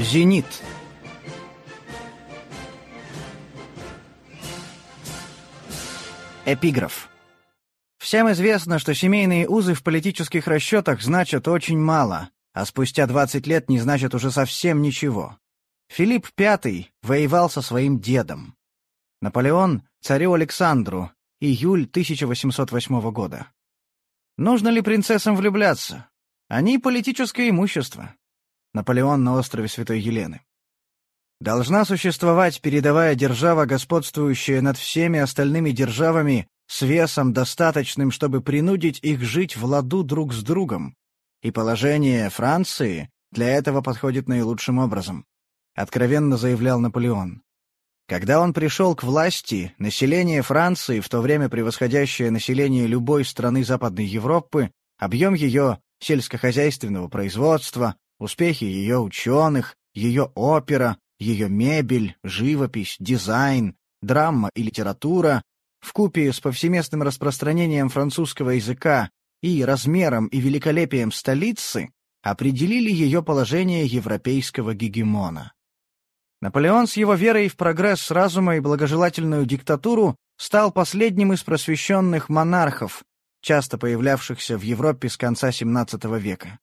Зенит. Эпиграф. Всем известно, что семейные узы в политических расчетах значат очень мало, а спустя 20 лет не значат уже совсем ничего. Филипп V воевал со своим дедом. Наполеон — царю Александру, июль 1808 года. Нужно ли принцессам влюбляться? Они — политическое имущество. Наполеон на острове Святой Елены. Должна существовать передовая держава, господствующая над всеми остальными державами, с весом достаточным, чтобы принудить их жить в ладу друг с другом. И положение Франции для этого подходит наилучшим образом, откровенно заявлял Наполеон. Когда он пришел к власти, население Франции, в то время превосходящее население любой страны Западной Европы, объем ее сельскохозяйственного производства, успехи ее ученых, ее опера, ее мебель, живопись, дизайн, драма и литература, вкупе с повсеместным распространением французского языка и размером и великолепием столицы, определили ее положение европейского гегемона. Наполеон с его верой в прогресс разума и благожелательную диктатуру стал последним из просвещенных монархов, часто появлявшихся в Европе с конца XVII века.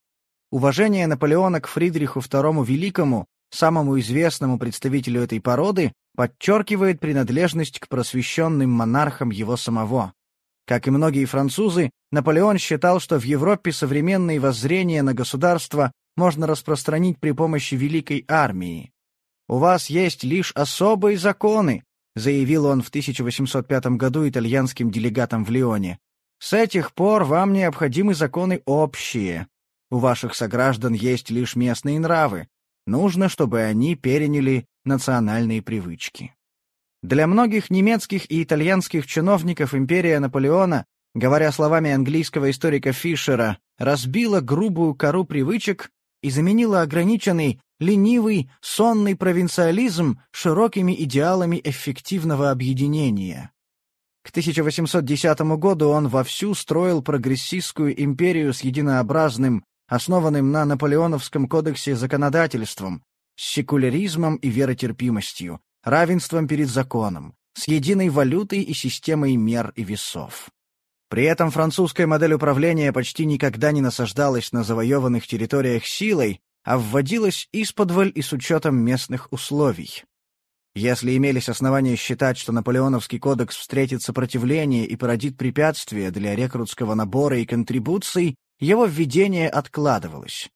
Уважение Наполеона к Фридриху II Великому, самому известному представителю этой породы, подчеркивает принадлежность к просвещенным монархам его самого. Как и многие французы, Наполеон считал, что в Европе современные воззрения на государство можно распространить при помощи великой армии. «У вас есть лишь особые законы», заявил он в 1805 году итальянским делегатам в Лионе. «С этих пор вам необходимы законы общие. У ваших сограждан есть лишь местные нравы. Нужно, чтобы они переняли национальные привычки. Для многих немецких и итальянских чиновников империя Наполеона, говоря словами английского историка Фишера, разбила грубую кору привычек и заменила ограниченный, ленивый, сонный провинциализм широкими идеалами эффективного объединения. К 1810 году он вовсю строил прогрессистскую империю с единообразным, основанным на Наполеоновском кодексе законодательством, с секуляризмом и веротерпимостью, равенством перед законом, с единой валютой и системой мер и весов. При этом французская модель управления почти никогда не насаждалась на завоеванных территориях силой, а вводилась исподволь и с учетом местных условий. Если имелись основания считать, что Наполеоновский кодекс встретит сопротивление и породит препятствия для рекрутского набора и контрибуций, его введение откладывалось.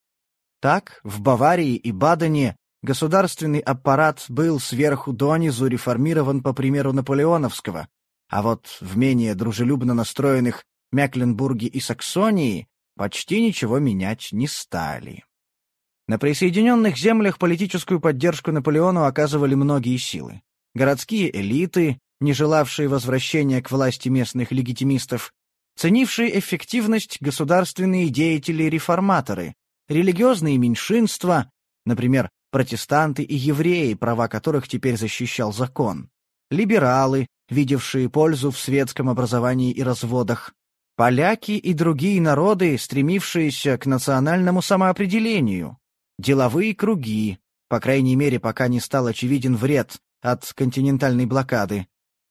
Так, в Баварии и Бадене государственный аппарат был сверху донизу реформирован по примеру наполеоновского, а вот в менее дружелюбно настроенных Мекленбурге и Саксонии почти ничего менять не стали. На присоединенных землях политическую поддержку Наполеону оказывали многие силы. Городские элиты, не желавшие возвращения к власти местных легитимистов, ценившие эффективность государственные деятели-реформаторы, религиозные меньшинства, например, протестанты и евреи, права которых теперь защищал закон, либералы, видевшие пользу в светском образовании и разводах, поляки и другие народы, стремившиеся к национальному самоопределению, деловые круги, по крайней мере, пока не стал очевиден вред от континентальной блокады,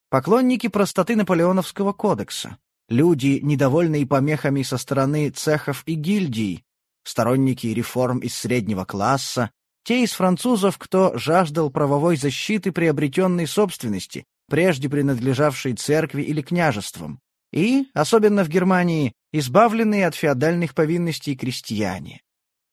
поклонники простоты Наполеоновского кодекса, люди, недовольные помехами со стороны цехов и гильдий, сторонники реформ из среднего класса, те из французов, кто жаждал правовой защиты приобретенной собственности, прежде принадлежавшей церкви или княжествам, и, особенно в Германии, избавленные от феодальных повинностей крестьяне.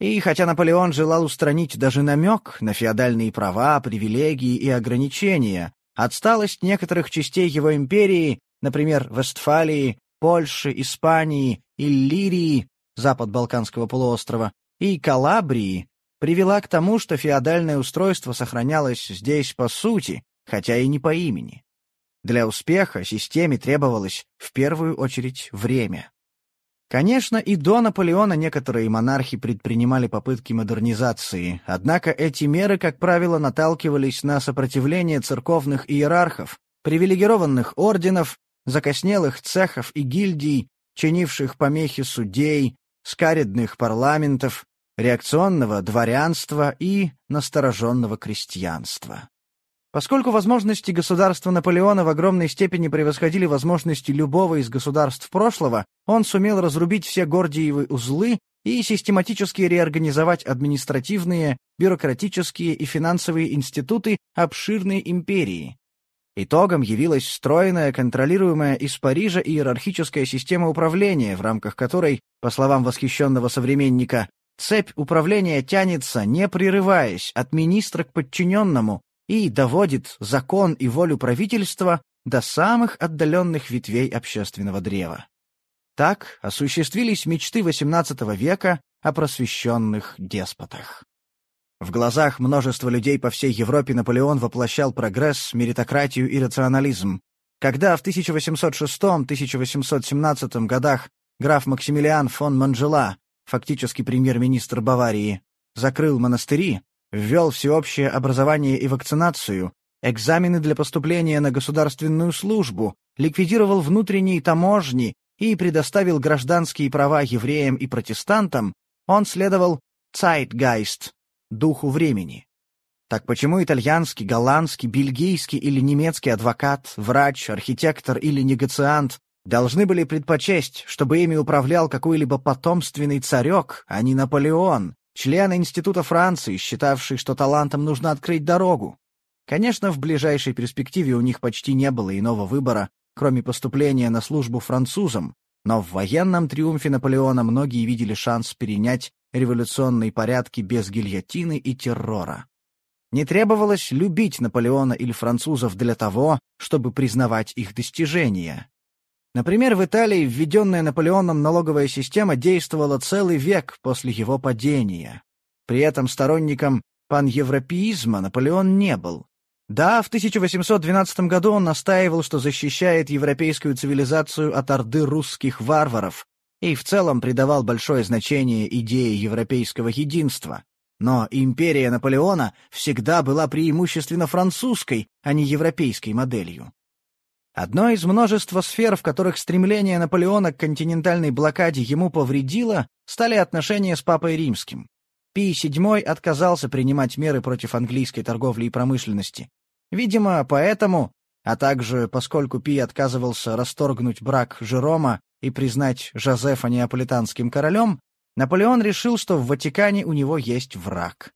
И хотя Наполеон желал устранить даже намек на феодальные права, привилегии и ограничения, отсталость некоторых частей его империи, например, Вестфалии, Польши, Испании, Иллирии, запад Балканского полуострова, и Калабрии, привела к тому, что феодальное устройство сохранялось здесь по сути, хотя и не по имени. Для успеха системе требовалось в первую очередь время. Конечно, и до Наполеона некоторые монархи предпринимали попытки модернизации, однако эти меры, как правило, наталкивались на сопротивление церковных иерархов, привилегированных орденов, закоснелых цехов и гильдий, чинивших помехи судей, скаредных парламентов, реакционного дворянства и настороженного крестьянства. Поскольку возможности государства Наполеона в огромной степени превосходили возможности любого из государств прошлого, он сумел разрубить все Гордиевы узлы и систематически реорганизовать административные, бюрократические и финансовые институты обширной империи. Итогом явилась стройная, контролируемая из Парижа иерархическая система управления, в рамках которой, по словам восхищенного современника, цепь управления тянется, не прерываясь, от министра к подчиненному, и доводит закон и волю правительства до самых отдаленных ветвей общественного древа. Так осуществились мечты XVIII века о просвещенных деспотах. В глазах множества людей по всей Европе Наполеон воплощал прогресс, меритократию и рационализм. Когда в 1806-1817 годах граф Максимилиан фон Манжела, фактически премьер-министр Баварии, закрыл монастыри, ввел всеобщее образование и вакцинацию, экзамены для поступления на государственную службу, ликвидировал внутренние таможни и предоставил гражданские права евреям и протестантам, он следовал Zeitgeist, духу времени. Так почему итальянский, голландский, бельгийский или немецкий адвокат, врач, архитектор или негациант должны были предпочесть, чтобы ими управлял какой-либо потомственный царек, а не Наполеон, член Института Франции, считавший, что талантам нужно открыть дорогу. Конечно, в ближайшей перспективе у них почти не было иного выбора, кроме поступления на службу французам, но в военном триумфе Наполеона многие видели шанс перенять революционные порядки без гильотины и террора. Не требовалось любить Наполеона или французов для того, чтобы признавать их достижения. Например, в Италии введенная Наполеоном налоговая система действовала целый век после его падения. При этом сторонником паневропеизма Наполеон не был. Да, в 1812 году он настаивал, что защищает европейскую цивилизацию от орды русских варваров, и в целом придавал большое значение идее европейского единства. Но империя Наполеона всегда была преимущественно французской, а не европейской моделью. Одной из множества сфер, в которых стремление Наполеона к континентальной блокаде ему повредило, стали отношения с Папой Римским. Пий VII отказался принимать меры против английской торговли и промышленности, Видимо, поэтому, а также поскольку Пий отказывался расторгнуть брак Жерома и признать Жозефа неаполитанским королем, Наполеон решил, что в Ватикане у него есть враг.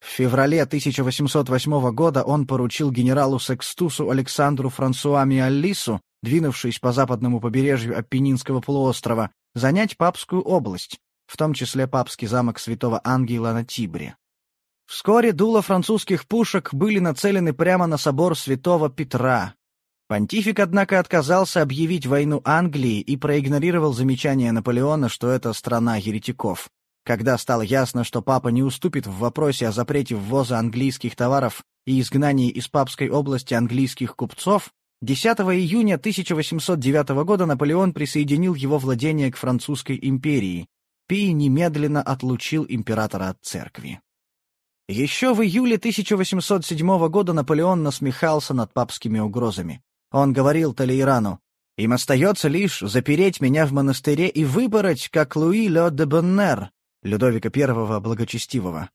В феврале 1808 года он поручил генералу Секстусу Александру Франсуа Миаллису, двинувшись по западному побережью Аппенинского полуострова, занять Папскую область, в том числе папский замок Святого Ангела на Тибре. Вскоре дула французских пушек были нацелены прямо на собор святого Петра. Понтифик, однако, отказался объявить войну Англии и проигнорировал замечание Наполеона, что это страна еретиков. Когда стало ясно, что папа не уступит в вопросе о запрете ввоза английских товаров и изгнании из папской области английских купцов, 10 июня 1809 года Наполеон присоединил его владение к французской империи. Пий немедленно отлучил императора от церкви. Еще в июле 1807 года Наполеон насмехался над папскими угрозами. Он говорил Толейрану, «Им остается лишь запереть меня в монастыре и выбороть, как Луи Ле де Боннер, Людовика I Благочестивого.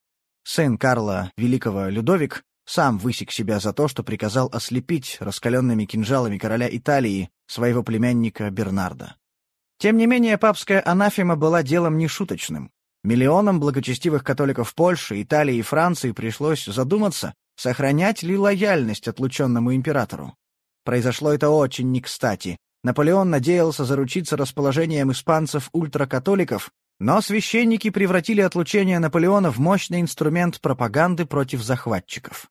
Сын Карла Великого Людовик сам высек себя за то, что приказал ослепить раскаленными кинжалами короля Италии, своего племянника Бернарда. Тем не менее, папская анафема была делом нешуточным. Миллионам благочестивых католиков Польши, Италии и Франции пришлось задуматься, сохранять ли лояльность отлученному императору. Произошло это очень не кстати. Наполеон надеялся заручиться расположением испанцев-ультракатоликов, но священники превратили отлучение Наполеона в мощный инструмент пропаганды против захватчиков.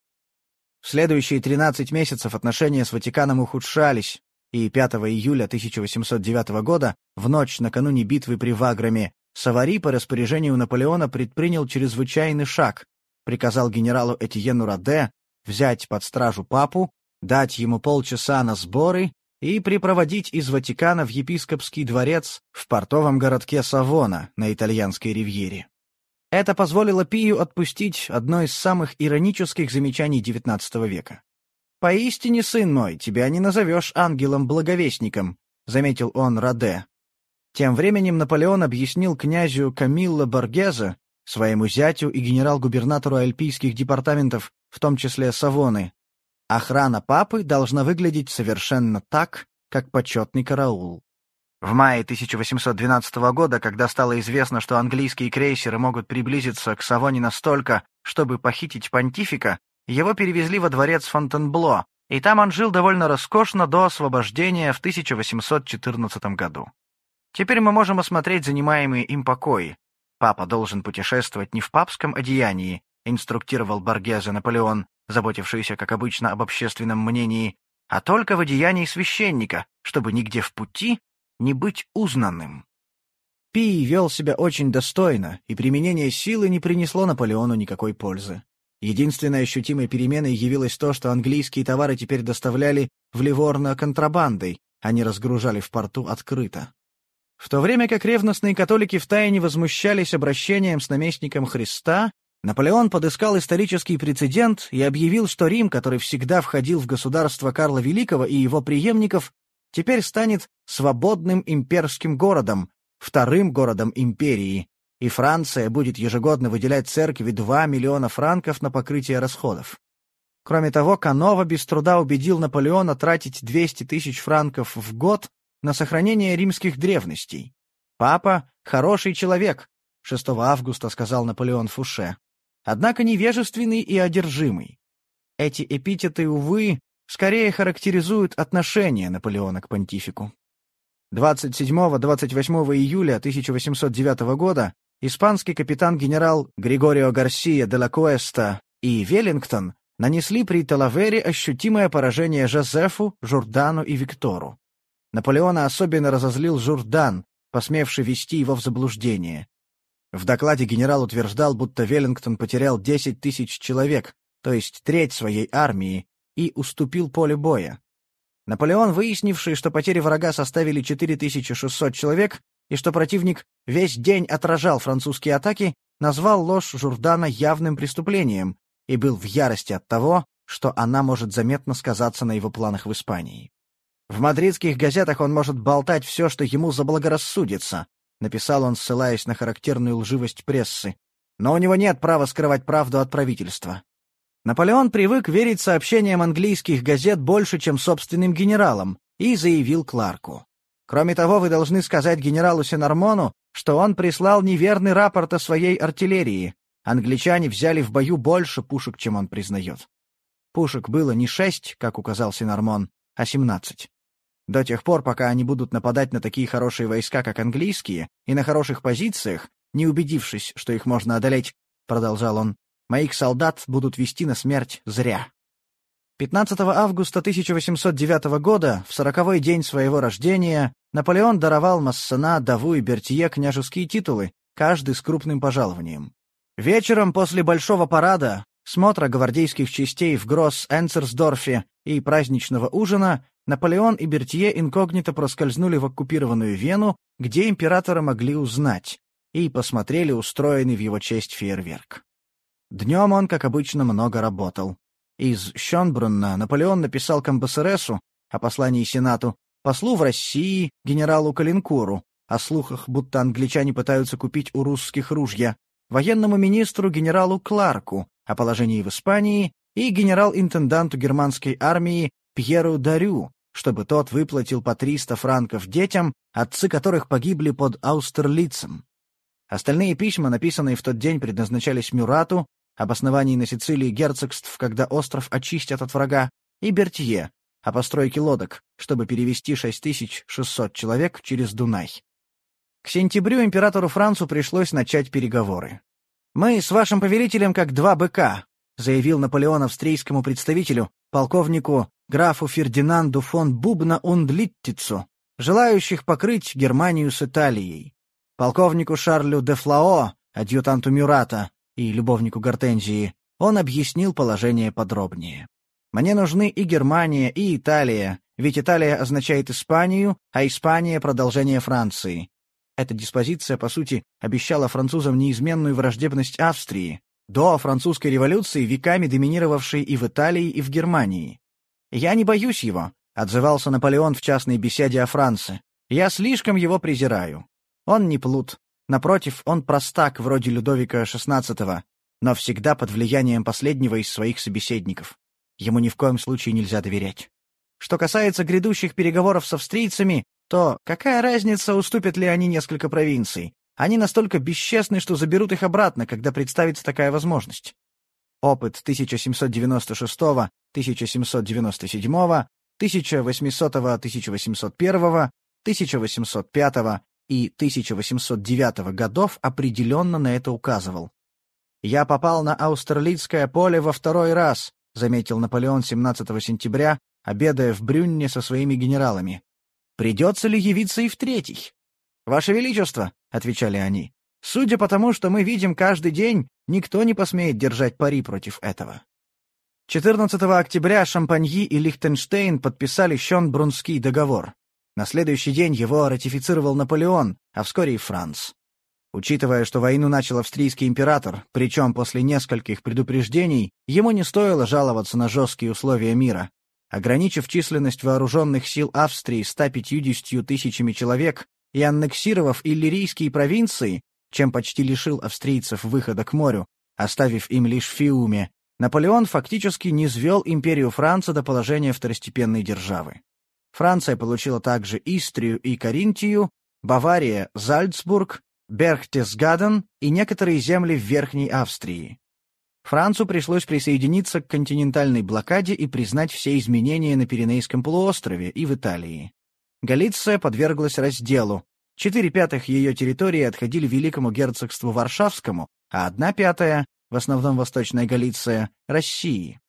В следующие 13 месяцев отношения с Ватиканом ухудшались, и 5 июля 1809 года, в ночь накануне битвы при Ваграме, Савари по распоряжению Наполеона предпринял чрезвычайный шаг, приказал генералу Этьену Раде взять под стражу папу, дать ему полчаса на сборы и припроводить из Ватикана в епископский дворец в портовом городке Савона на итальянской ривьере. Это позволило Пию отпустить одно из самых иронических замечаний XIX века. «Поистине, сын мой, тебя не назовешь ангелом-благовестником», — заметил он Раде, тем временем Наполеон объяснил князю Камилло Боргезе, своему зятю и генерал-губернатору альпийских департаментов, в том числе Савоны. Охрана папы должна выглядеть совершенно так, как почетный караул. В мае 1812 года, когда стало известно, что английские крейсеры могут приблизиться к Савоне настолько, чтобы похитить понтифика, его перевезли во дворец Фонтенбло, и там он жил довольно роскошно до освобождения в 1814 году. Теперь мы можем осмотреть занимаемые им покои. Папа должен путешествовать не в папском одеянии, инструктировал Боргезе Наполеон, заботившийся, как обычно, об общественном мнении, а только в одеянии священника, чтобы нигде в пути не быть узнанным. Пий вел себя очень достойно, и применение силы не принесло Наполеону никакой пользы. Единственной ощутимой переменой явилось то, что английские товары теперь доставляли в Ливорно контрабандой, а не разгружали в порту открыто. В то время как ревностные католики втайне возмущались обращением с наместником Христа, Наполеон подыскал исторический прецедент и объявил, что Рим, который всегда входил в государство Карла Великого и его преемников, теперь станет свободным имперским городом, вторым городом империи, и Франция будет ежегодно выделять церкви 2 миллиона франков на покрытие расходов. Кроме того, Канова без труда убедил Наполеона тратить 200 тысяч франков в год на сохранение римских древностей. «Папа — хороший человек», — 6 августа сказал Наполеон Фуше, однако невежественный и одержимый. Эти эпитеты, увы, скорее характеризуют отношение Наполеона к понтифику. 27-28 июля 1809 года испанский капитан-генерал Григорио Гарсия де ла Куэста и Веллингтон нанесли при Талавере ощутимое поражение Жозефу, Журдану и Виктору. Наполеона особенно разозлил Журдан, посмевший вести его в заблуждение. В докладе генерал утверждал, будто Веллингтон потерял 10 тысяч человек, то есть треть своей армии, и уступил поле боя. Наполеон, выяснивший, что потери врага составили 4600 человек и что противник весь день отражал французские атаки, назвал ложь Журдана явным преступлением и был в ярости от того, что она может заметно сказаться на его планах в Испании. В мадридских газетах он может болтать все, что ему заблагорассудится, написал он, ссылаясь на характерную лживость прессы. Но у него нет права скрывать правду от правительства. Наполеон привык верить сообщениям английских газет больше, чем собственным генералам, и заявил Кларку. Кроме того, вы должны сказать генералу Сенармону, что он прислал неверный рапорт о своей артиллерии. Англичане взяли в бою больше пушек, чем он признает. Пушек было не шесть, как указал Сенармон, а семнадцать. До тех пор, пока они будут нападать на такие хорошие войска, как английские, и на хороших позициях, не убедившись, что их можно одолеть, — продолжал он, Моих солдат будут вести на смерть зря. 15 августа 1809 года, в сороковой день своего рождения, Наполеон даровал Массена, Даву и Бертье княжеские титулы, каждый с крупным пожалованием. Вечером после большого парада, смотра гвардейских частей в Гросс-Энцерсдорфе и праздничного ужина, Наполеон и Бертье инкогнито проскользнули в оккупированную Вену, где императора могли узнать, и посмотрели устроенный в его честь фейерверк. Днем он, как обычно, много работал. Из Щенбрунна Наполеон написал Камбасересу о послании Сенату, послу в России, генералу Калинкуру, о слухах, будто англичане пытаются купить у русских ружья, военному министру генералу Кларку о положении в Испании и генерал-интенданту германской армии Пьеру Дарю, чтобы тот выплатил по 300 франков детям, отцы которых погибли под Аустерлицем. Остальные письма, написанные в тот день, предназначались Мюрату, об основании на Сицилии герцогств, когда остров очистят от врага, и Бертье о постройке лодок, чтобы перевести 6600 человек через Дунай. К сентябрю императору Францу пришлось начать переговоры. «Мы с вашим повелителем как два быка», — заявил Наполеон австрийскому представителю, полковнику графу Фердинанду фон Бубна und Литтицу, желающих покрыть Германию с Италией. Полковнику Шарлю де Флао, адъютанту Мюрата, и любовнику Гортензии, он объяснил положение подробнее. «Мне нужны и Германия, и Италия, ведь Италия означает Испанию, а Испания — продолжение Франции. Эта диспозиция, по сути, обещала французам неизменную враждебность Австрии, до французской революции веками доминировавшей и в Италии, и в Германии. «Я не боюсь его», — отзывался Наполеон в частной беседе о Франции. «Я слишком его презираю. Он не плут, Напротив, он простак вроде Людовика XVI, но всегда под влиянием последнего из своих собеседников. Ему ни в коем случае нельзя доверять. Что касается грядущих переговоров с австрийцами, то какая разница, уступят ли они несколько провинций? Они настолько бесчестны, что заберут их обратно, когда представится такая возможность. Опыт 1796, 1797, 1800, 1801, 1805 и 1809 годов определенно на это указывал. «Я попал на Аустерлицкое поле во второй раз», — заметил Наполеон 17 сентября, обедая в Брюнне со своими генералами. «Придется ли явиться и в третий?» «Ваше Величество», — отвечали они, — «судя по тому, что мы видим каждый день, никто не посмеет держать пари против этого». 14 октября Шампаньи и Лихтенштейн подписали Щенбрунский договор. На следующий день его ратифицировал Наполеон, а вскоре и Франц. Учитывая, что войну начал австрийский император, причем после нескольких предупреждений, ему не стоило жаловаться на жесткие условия мира. Ограничив численность вооруженных сил Австрии 150 тысячами человек и аннексировав иллирийские провинции, чем почти лишил австрийцев выхода к морю, оставив им лишь Фиуме, Наполеон фактически низвел империю Франца до положения второстепенной державы. Франция получила также Истрию и Каринтию, Бавария — Зальцбург, Берхтесгаден и некоторые земли в Верхней Австрии. Францу пришлось присоединиться к континентальной блокаде и признать все изменения на Пиренейском полуострове и в Италии. Галиция подверглась разделу. Четыре пятых ее территории отходили Великому герцогству Варшавскому, а одна пятая, в основном Восточная Галиция, — России.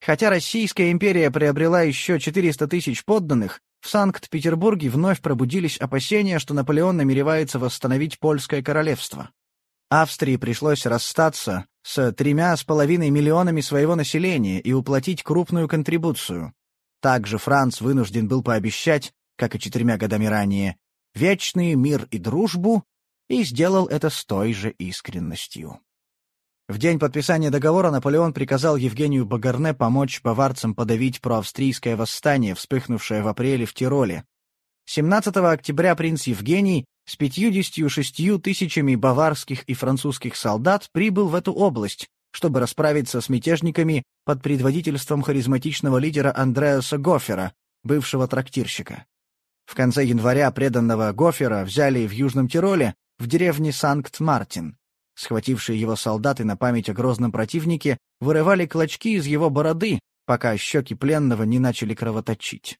Хотя Российская империя приобрела еще 400 тысяч подданных, в Санкт-Петербурге вновь пробудились опасения, что Наполеон намеревается восстановить польское королевство. Австрии пришлось расстаться с тремя с половиной миллионами своего населения и уплатить крупную контрибуцию. Также Франц вынужден был пообещать, как и четырьмя годами ранее, вечный мир и дружбу, и сделал это с той же искренностью. В день подписания договора Наполеон приказал Евгению Багарне помочь баварцам подавить проавстрийское восстание, вспыхнувшее в апреле в Тироле. 17 октября принц Евгений с 56 тысячами баварских и французских солдат прибыл в эту область, чтобы расправиться с мятежниками под предводительством харизматичного лидера Андреаса Гофера, бывшего трактирщика. В конце января преданного Гофера взяли в Южном Тироле, в деревне Санкт-Мартин. Схватившие его солдаты на память о грозном противнике вырывали клочки из его бороды, пока щеки пленного не начали кровоточить.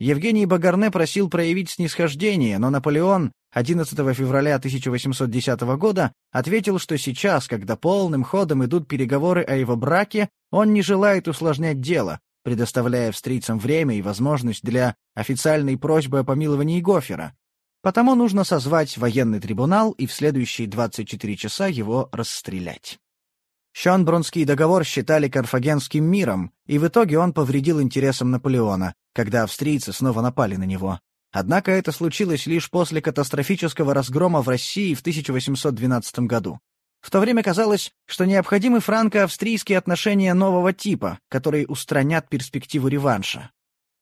Евгений Багарне просил проявить снисхождение, но Наполеон 11 февраля 1810 года ответил, что сейчас, когда полным ходом идут переговоры о его браке, он не желает усложнять дело, предоставляя австрийцам время и возможность для официальной просьбы о помиловании Гофера, Потому нужно созвать военный трибунал и в следующие 24 часа его расстрелять. Шонбрунский договор считали карфагенским миром, и в итоге он повредил интересам Наполеона, когда австрийцы снова напали на него. Однако это случилось лишь после катастрофического разгрома в России в 1812 году. В то время казалось, что необходимы франко-австрийские отношения нового типа, которые устранят перспективу реванша.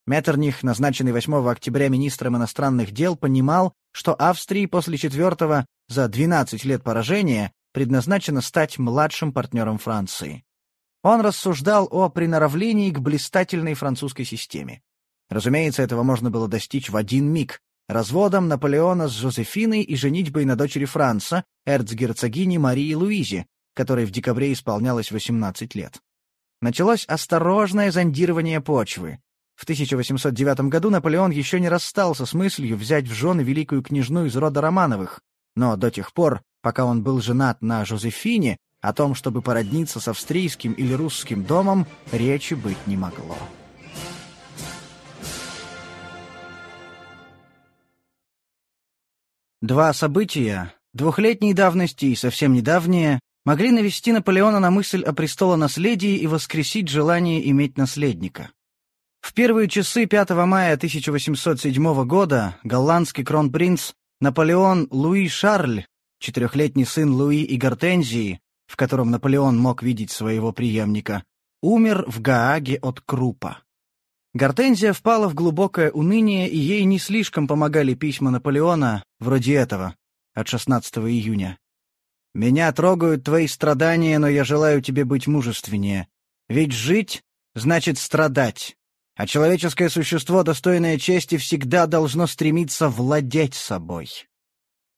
Меттерних, назначенный 8 октября министром иностранных дел, понимал, что Австрии после четвертого за 12 лет поражения предназначено стать младшим партнером Франции. Он рассуждал о приноравлении к блистательной французской системе. Разумеется, этого можно было достичь в один миг, разводом Наполеона с Жозефиной и женитьбой на дочери Франца, эрцгерцогини Марии Луизе, которой в декабре исполнялось 18 лет. Началось осторожное зондирование почвы. В 1809 году Наполеон еще не расстался с мыслью взять в жены великую княжну из рода Романовых, но до тех пор, пока он был женат на Жозефине, о том, чтобы породниться с австрийским или русским домом, речи быть не могло. Два события, двухлетней давности и совсем недавние, могли навести Наполеона на мысль о престолонаследии и воскресить желание иметь наследника. В первые часы 5 мая 1807 года голландский кронпринц Наполеон Луи Шарль, четырехлетний сын Луи и Гортензии, в котором Наполеон мог видеть своего преемника, умер в Гааге от крупа. Гортензия впала в глубокое уныние, и ей не слишком помогали письма Наполеона, вроде этого. от 16 июня. «Меня трогают твои страдания, но я желаю тебе быть мужественнее. Ведь жить значит страдать, а человеческое существо, достойное чести, всегда должно стремиться владеть собой».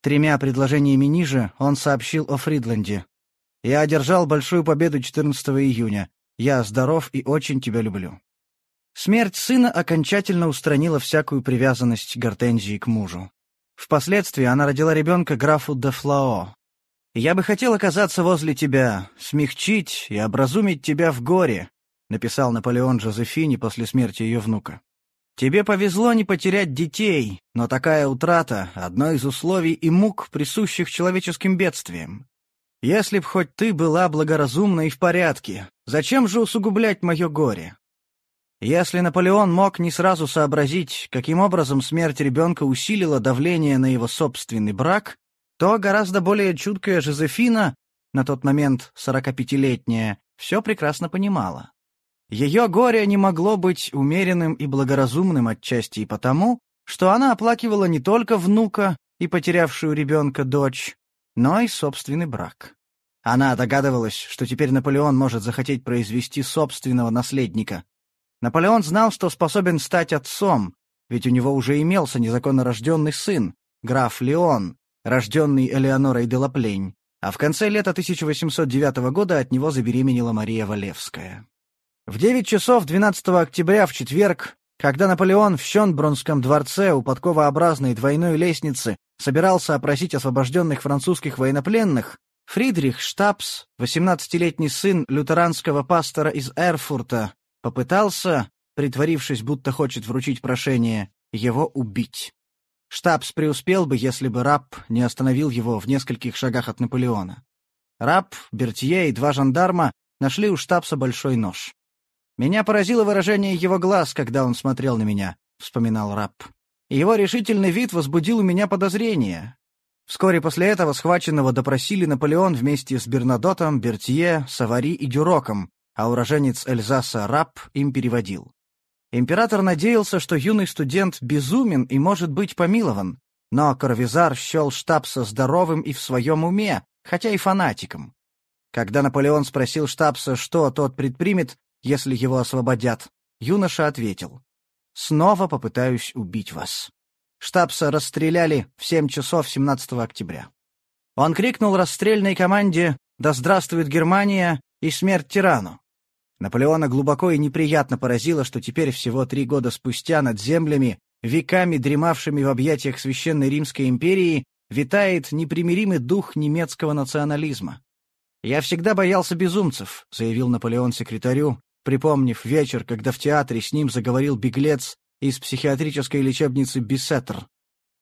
Тремя предложениями ниже он сообщил о Фридленде. «Я одержал большую победу 14 июня. Я здоров и очень тебя люблю». Смерть сына окончательно устранила всякую привязанность Гортензии к мужу. Впоследствии она родила ребенка графу де Флао. «Я бы хотел оказаться возле тебя, смягчить и образумить тебя в горе», написал Наполеон Жозефине после смерти ее внука. «Тебе повезло не потерять детей, но такая утрата — одно из условий и мук, присущих человеческим бедствиям. Если б хоть ты была благоразумна и в порядке, зачем же усугублять мое горе? Если Наполеон мог не сразу сообразить, каким образом смерть ребенка усилила давление на его собственный брак, то гораздо более чуткая Жозефина, на тот момент 45-летняя, все прекрасно понимала. Ее горе не могло быть умеренным и благоразумным отчасти и потому, что она оплакивала не только внука и потерявшую ребенка дочь, но и собственный брак. Она догадывалась, что теперь Наполеон может захотеть произвести собственного наследника, Наполеон знал, что способен стать отцом, ведь у него уже имелся незаконно рожденный сын, граф Леон, рожденный Элеонорой де Лаплень, а в конце лета 1809 года от него забеременела Мария Валевская. В 9 часов 12 октября в четверг, когда Наполеон в Щенбрунском дворце у подковообразной двойной лестницы собирался опросить освобожденных французских военнопленных, Фридрих Штабс, 18-летний сын лютеранского пастора из Эрфурта, Попытался, притворившись, будто хочет вручить прошение, его убить. Штабс преуспел бы, если бы раб не остановил его в нескольких шагах от Наполеона. Раб, Бертье и два жандарма нашли у штабса большой нож. «Меня поразило выражение его глаз, когда он смотрел на меня», — вспоминал раб. «Его решительный вид возбудил у меня подозрения. Вскоре после этого схваченного допросили Наполеон вместе с Бернадотом, Бертье, Савари и Дюроком, а уроженец Эльзаса Раб им переводил. Император надеялся, что юный студент безумен и может быть помилован, но Карвизар счел Штабса здоровым и в своем уме, хотя и фанатиком. Когда Наполеон спросил Штабса, что тот предпримет, если его освободят, юноша ответил «Снова попытаюсь убить вас». Штабса расстреляли в 7 часов 17 октября. Он крикнул расстрельной команде «Да здравствует Германия!» и «Смерть тирану!» Наполеона глубоко и неприятно поразило, что теперь всего три года спустя над землями, веками дремавшими в объятиях Священной Римской империи, витает непримиримый дух немецкого национализма. «Я всегда боялся безумцев», — заявил Наполеон секретарю, припомнив вечер, когда в театре с ним заговорил беглец из психиатрической лечебницы Бисеттер.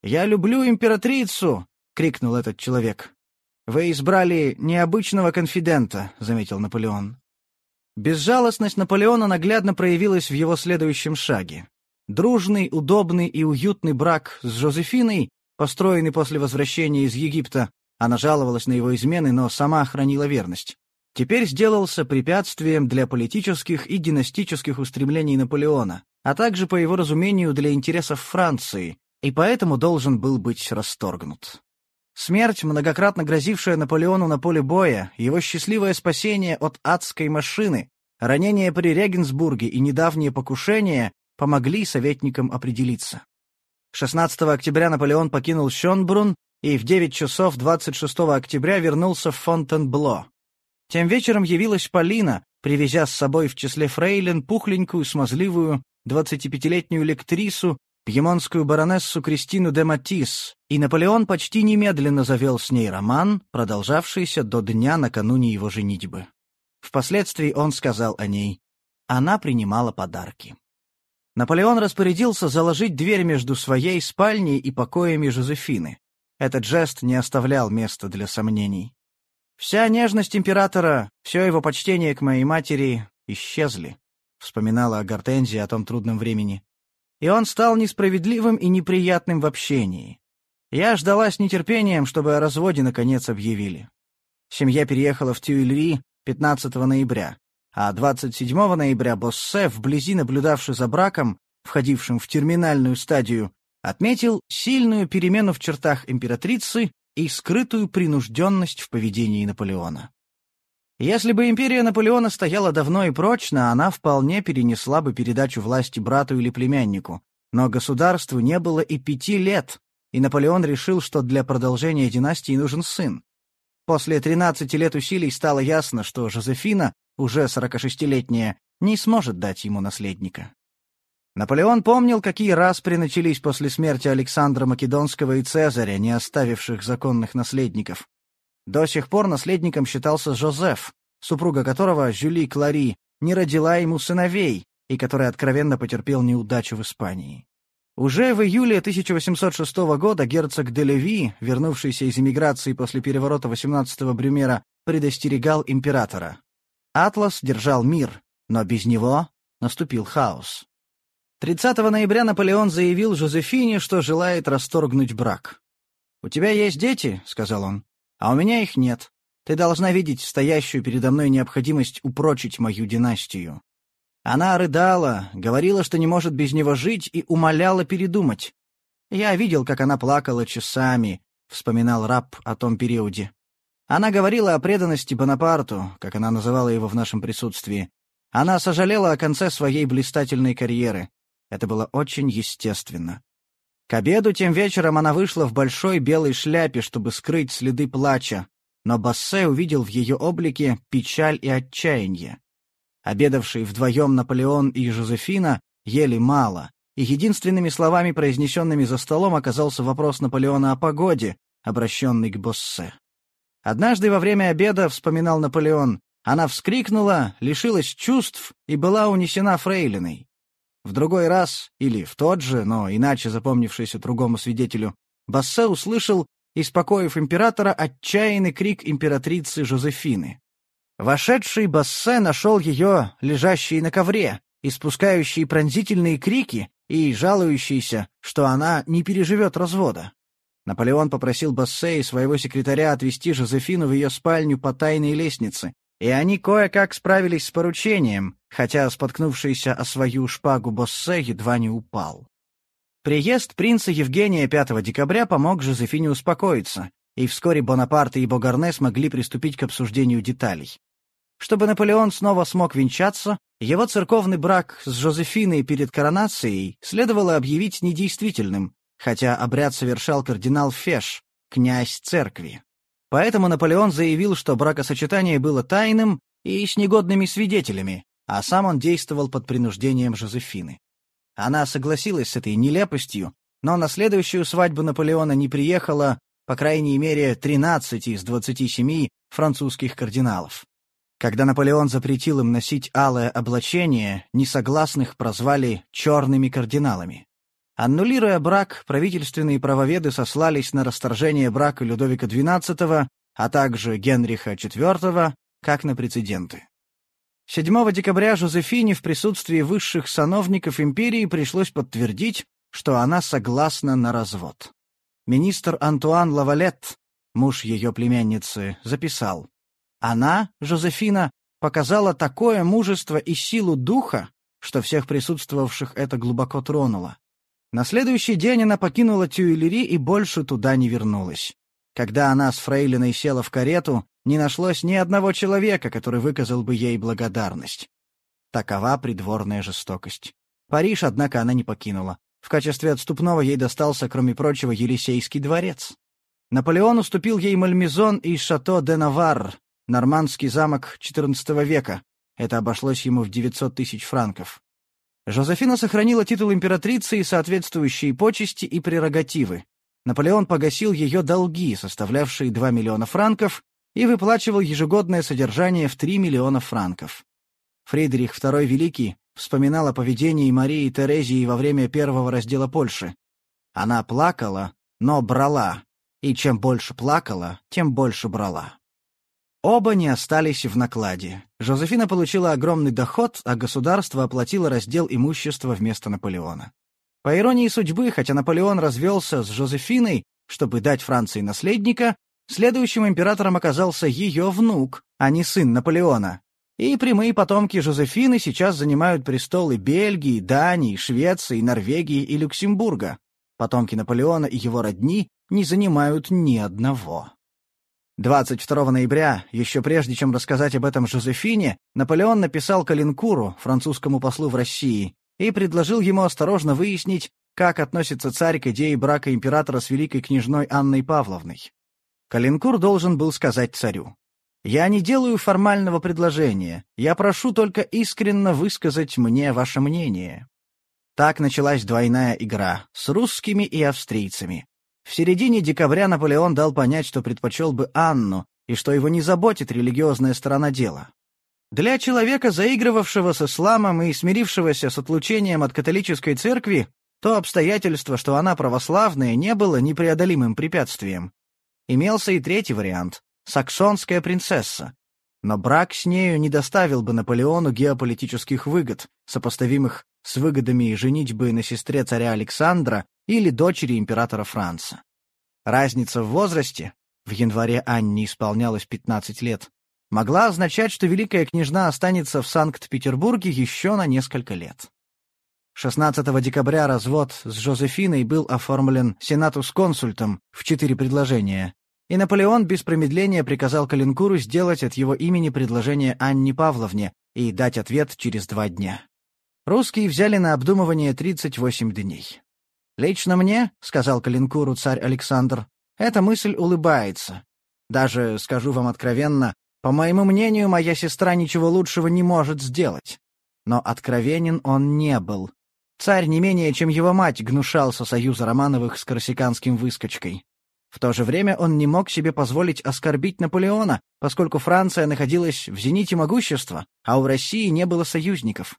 «Я люблю императрицу!» — крикнул этот человек. «Вы избрали необычного конфидента», — заметил Наполеон. Безжалостность Наполеона наглядно проявилась в его следующем шаге. Дружный, удобный и уютный брак с Жозефиной, построенный после возвращения из Египта, она жаловалась на его измены, но сама хранила верность, теперь сделался препятствием для политических и династических устремлений Наполеона, а также, по его разумению, для интересов Франции, и поэтому должен был быть расторгнут. Смерть, многократно грозившая Наполеону на поле боя, его счастливое спасение от адской машины, ранение при Регенсбурге и недавние покушения помогли советникам определиться. 16 октября Наполеон покинул Шонбрун и в 9 часов 26 октября вернулся в Фонтенбло. Тем вечером явилась Полина, привезя с собой в числе фрейлин пухленькую, смазливую, 25-летнюю лектрису пьемонскую баронессу Кристину де Матис, и Наполеон почти немедленно завел с ней роман, продолжавшийся до дня накануне его женитьбы. Впоследствии он сказал о ней «Она принимала подарки». Наполеон распорядился заложить дверь между своей спальней и покоями Жозефины. Этот жест не оставлял места для сомнений. Вся нежность императора, все его почтение к моей матери исчезли, вспоминала Гортензия о том трудном времени и он стал несправедливым и неприятным в общении. Я ждала с нетерпением, чтобы о разводе наконец объявили. Семья переехала в Тюильри 15 ноября, а 27 ноября Боссе, вблизи наблюдавший за браком, входившим в терминальную стадию, отметил сильную перемену в чертах императрицы и скрытую принужденность в поведении Наполеона. Если бы империя Наполеона стояла давно и прочно, она вполне перенесла бы передачу власти брату или племяннику. Но государству не было и пяти лет, и Наполеон решил, что для продолжения династии нужен сын. После 13 лет усилий стало ясно, что Жозефина, уже 46-летняя, не сможет дать ему наследника. Наполеон помнил, какие распри начались после смерти Александра Македонского и Цезаря, не оставивших законных наследников. До сих пор наследником считался Жозеф, супруга которого, Жюли Клари, не родила ему сыновей и который откровенно потерпел неудачу в Испании. Уже в июле 1806 года герцог де Леви, вернувшийся из эмиграции после переворота 18-го Брюмера, предостерегал императора. Атлас держал мир, но без него наступил хаос. 30 ноября Наполеон заявил Жозефине, что желает расторгнуть брак. «У тебя есть дети?» — сказал он. А у меня их нет. Ты должна видеть стоящую передо мной необходимость упрочить мою династию. Она рыдала, говорила, что не может без него жить, и умоляла передумать. Я видел, как она плакала часами, — вспоминал раб о том периоде. Она говорила о преданности Бонапарту, как она называла его в нашем присутствии. Она сожалела о конце своей блистательной карьеры. Это было очень естественно. К обеду тем вечером она вышла в большой белой шляпе, чтобы скрыть следы плача, но Бассе увидел в ее облике печаль и отчаяние. Обедавшие вдвоем Наполеон и Жозефина ели мало, и единственными словами, произнесенными за столом, оказался вопрос Наполеона о погоде, обращенный к Боссе. Однажды во время обеда, вспоминал Наполеон, она вскрикнула, лишилась чувств и была унесена фрейлиной. В другой раз, или в тот же, но иначе запомнившийся другому свидетелю, Бассе услышал, испокоив императора, отчаянный крик императрицы Жозефины. Вошедший Бассе нашел ее, лежащей на ковре, испускающей пронзительные крики и жалующейся, что она не переживет развода. Наполеон попросил Бассе и своего секретаря отвезти Жозефину в ее спальню по тайной лестнице, и они кое-как справились с поручением, хотя споткнувшийся о свою шпагу Боссе едва не упал. Приезд принца Евгения 5 декабря помог Жозефине успокоиться, и вскоре Бонапарт и Богарне смогли приступить к обсуждению деталей. Чтобы Наполеон снова смог венчаться, его церковный брак с Жозефиной перед коронацией следовало объявить недействительным, хотя обряд совершал кардинал Феш, князь церкви. Поэтому Наполеон заявил, что бракосочетание было тайным и с негодными свидетелями, а сам он действовал под принуждением Жозефины. Она согласилась с этой нелепостью, но на следующую свадьбу Наполеона не приехало, по крайней мере, 13 из 27 французских кардиналов. Когда Наполеон запретил им носить алое облачение, несогласных прозвали «черными кардиналами». Аннулируя брак, правительственные правоведы сослались на расторжение брака Людовика XII, а также Генриха IV, как на прецеденты. 7 декабря Жозефине в присутствии высших сановников империи пришлось подтвердить, что она согласна на развод. Министр Антуан Лавалет, муж ее племянницы, записал. Она, Жозефина, показала такое мужество и силу духа, что всех присутствовавших это глубоко тронуло. На следующий день она покинула Тюильри и больше туда не вернулась. Когда она с Фрейлиной села в карету, не нашлось ни одного человека, который выказал бы ей благодарность. Такова придворная жестокость. Париж, однако, она не покинула. В качестве отступного ей достался, кроме прочего, Елисейский дворец. Наполеон уступил ей Мальмезон и Шато де Навар, нормандский замок XIV века. Это обошлось ему в 900 тысяч франков. Жозефина сохранила титул императрицы и соответствующие почести и прерогативы. Наполеон погасил ее долги, составлявшие 2 миллиона франков, и выплачивал ежегодное содержание в 3 миллиона франков. Фридрих II Великий вспоминал о поведении Марии Терезии во время первого раздела Польши. Она плакала, но брала, и чем больше плакала, тем больше брала. Оба не остались в накладе. Жозефина получила огромный доход, а государство оплатило раздел имущества вместо Наполеона. По иронии судьбы, хотя Наполеон развелся с Жозефиной, чтобы дать Франции наследника, следующим императором оказался ее внук, а не сын Наполеона. И прямые потомки Жозефины сейчас занимают престолы Бельгии, Дании, Швеции, Норвегии и Люксембурга. Потомки Наполеона и его родни не занимают ни одного. 22 ноября, еще прежде чем рассказать об этом Жозефине, Наполеон написал Калинкуру, французскому послу в России, и предложил ему осторожно выяснить, как относится царь к идее брака императора с великой княжной Анной Павловной. Калинкур должен был сказать царю. «Я не делаю формального предложения, я прошу только искренно высказать мне ваше мнение». Так началась двойная игра с русскими и австрийцами. В середине декабря Наполеон дал понять, что предпочел бы Анну, и что его не заботит религиозная сторона дела. Для человека, заигрывавшего с исламом и смирившегося с отлучением от католической церкви, то обстоятельство, что она православная, не было непреодолимым препятствием. Имелся и третий вариант — саксонская принцесса. Но брак с нею не доставил бы Наполеону геополитических выгод, сопоставимых с выгодами женитьбы на сестре царя Александра или дочери императора Франца. Разница в возрасте, в январе Анне исполнялось 15 лет, могла означать, что великая княжна останется в Санкт-Петербурге еще на несколько лет. 16 декабря развод с Жозефиной был оформлен сенатус-консультом в четыре предложения, и Наполеон без промедления приказал Калинкуру сделать от его имени предложение Анне Павловне и дать ответ через два дня. Русские взяли на обдумывание 38 дней. «Лично мне, — сказал Калинкуру царь Александр, — эта мысль улыбается. Даже, скажу вам откровенно, по моему мнению, моя сестра ничего лучшего не может сделать. Но откровенен он не был. Царь не менее, чем его мать, гнушался союза Романовых с корсиканским выскочкой. В то же время он не мог себе позволить оскорбить Наполеона, поскольку Франция находилась в зените могущества, а у России не было союзников.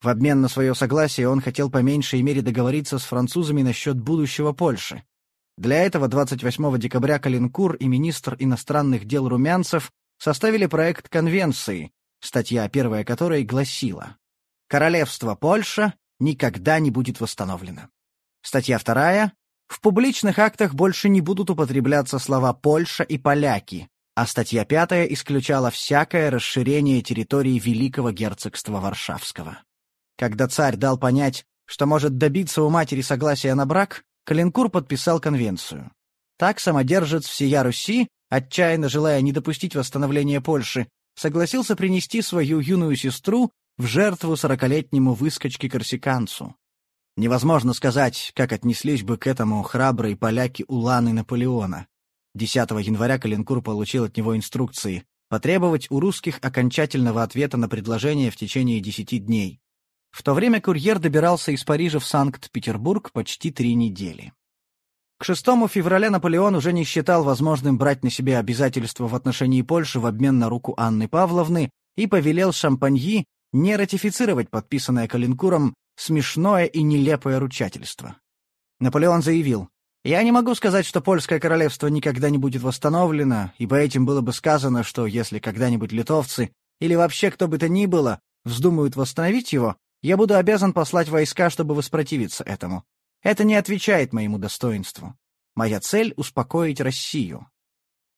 В обмен на свое согласие он хотел по меньшей мере договориться с французами насчет будущего Польши. Для этого 28 декабря Калинкур и министр иностранных дел Румянцев составили проект конвенции, статья первая которой гласила «Королевство Польша никогда не будет восстановлено». Статья вторая в публичных актах больше не будут употребляться слова «Польша» и «поляки», а статья пятая исключала всякое расширение территории Великого герцогства Варшавского. Когда царь дал понять, что может добиться у матери согласия на брак, Калинкур подписал конвенцию. Так самодержец всея Руси, отчаянно желая не допустить восстановления Польши, согласился принести свою юную сестру в жертву сорокалетнему выскочке-корсиканцу. Невозможно сказать, как отнеслись бы к этому храбрые поляки Уланы Наполеона. 10 января Калинкур получил от него инструкции потребовать у русских окончательного ответа на предложение в течение 10 дней. В то время курьер добирался из Парижа в Санкт-Петербург почти три недели. К 6 февраля Наполеон уже не считал возможным брать на себя обязательства в отношении Польши в обмен на руку Анны Павловны и повелел Шампаньи не ратифицировать подписанное Калинкуром смешное и нелепое ручательство. Наполеон заявил, «Я не могу сказать, что польское королевство никогда не будет восстановлено, ибо этим было бы сказано, что если когда-нибудь литовцы или вообще кто бы то ни было вздумают восстановить его, я буду обязан послать войска, чтобы воспротивиться этому. Это не отвечает моему достоинству. Моя цель — успокоить Россию».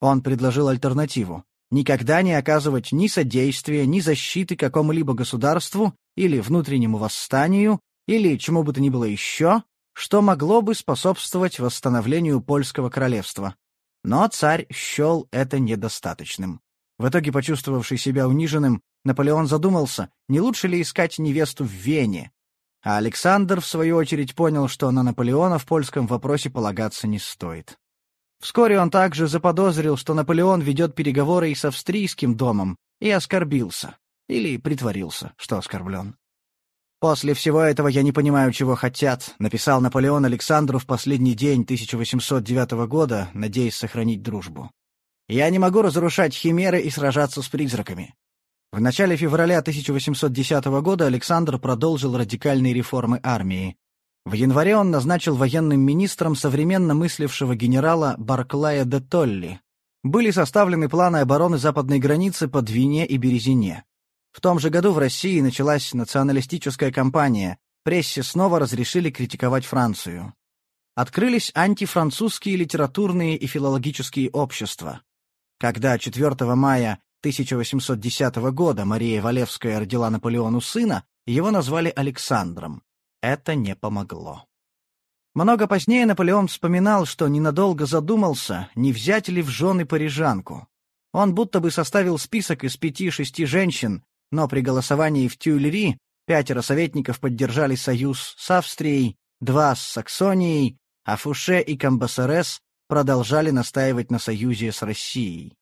Он предложил альтернативу — никогда не оказывать ни содействия, ни защиты какому-либо государству или внутреннему восстанию, или чему бы то ни было еще, что могло бы способствовать восстановлению польского королевства. Но царь счел это недостаточным. В итоге, почувствовавший себя униженным, Наполеон задумался, не лучше ли искать невесту в Вене. А Александр, в свою очередь, понял, что на Наполеона в польском вопросе полагаться не стоит. Вскоре он также заподозрил, что Наполеон ведет переговоры и с австрийским домом, и оскорбился. Или притворился, что оскорблен. «После всего этого я не понимаю, чего хотят», — написал Наполеон Александру в последний день 1809 года, надеясь сохранить дружбу. «Я не могу разрушать химеры и сражаться с призраками». В начале февраля 1810 года Александр продолжил радикальные реформы армии. В январе он назначил военным министром современно мыслившего генерала Барклая де Толли. Были составлены планы обороны западной границы по Двине и Березине. В том же году в России началась националистическая кампания, прессе снова разрешили критиковать Францию. Открылись антифранцузские литературные и филологические общества. Когда 4 мая 1810 года Мария Валевская родила Наполеону сына, его назвали Александром. Это не помогло. Много позднее Наполеон вспоминал, что ненадолго задумался, не взять ли в жены парижанку. Он будто бы составил список из пяти-шести женщин, но при голосовании в Тюильри пятеро советников поддержали союз с Австрией, два с Саксонией, а Фуше и Камбасерес продолжали настаивать на союзе с Россией.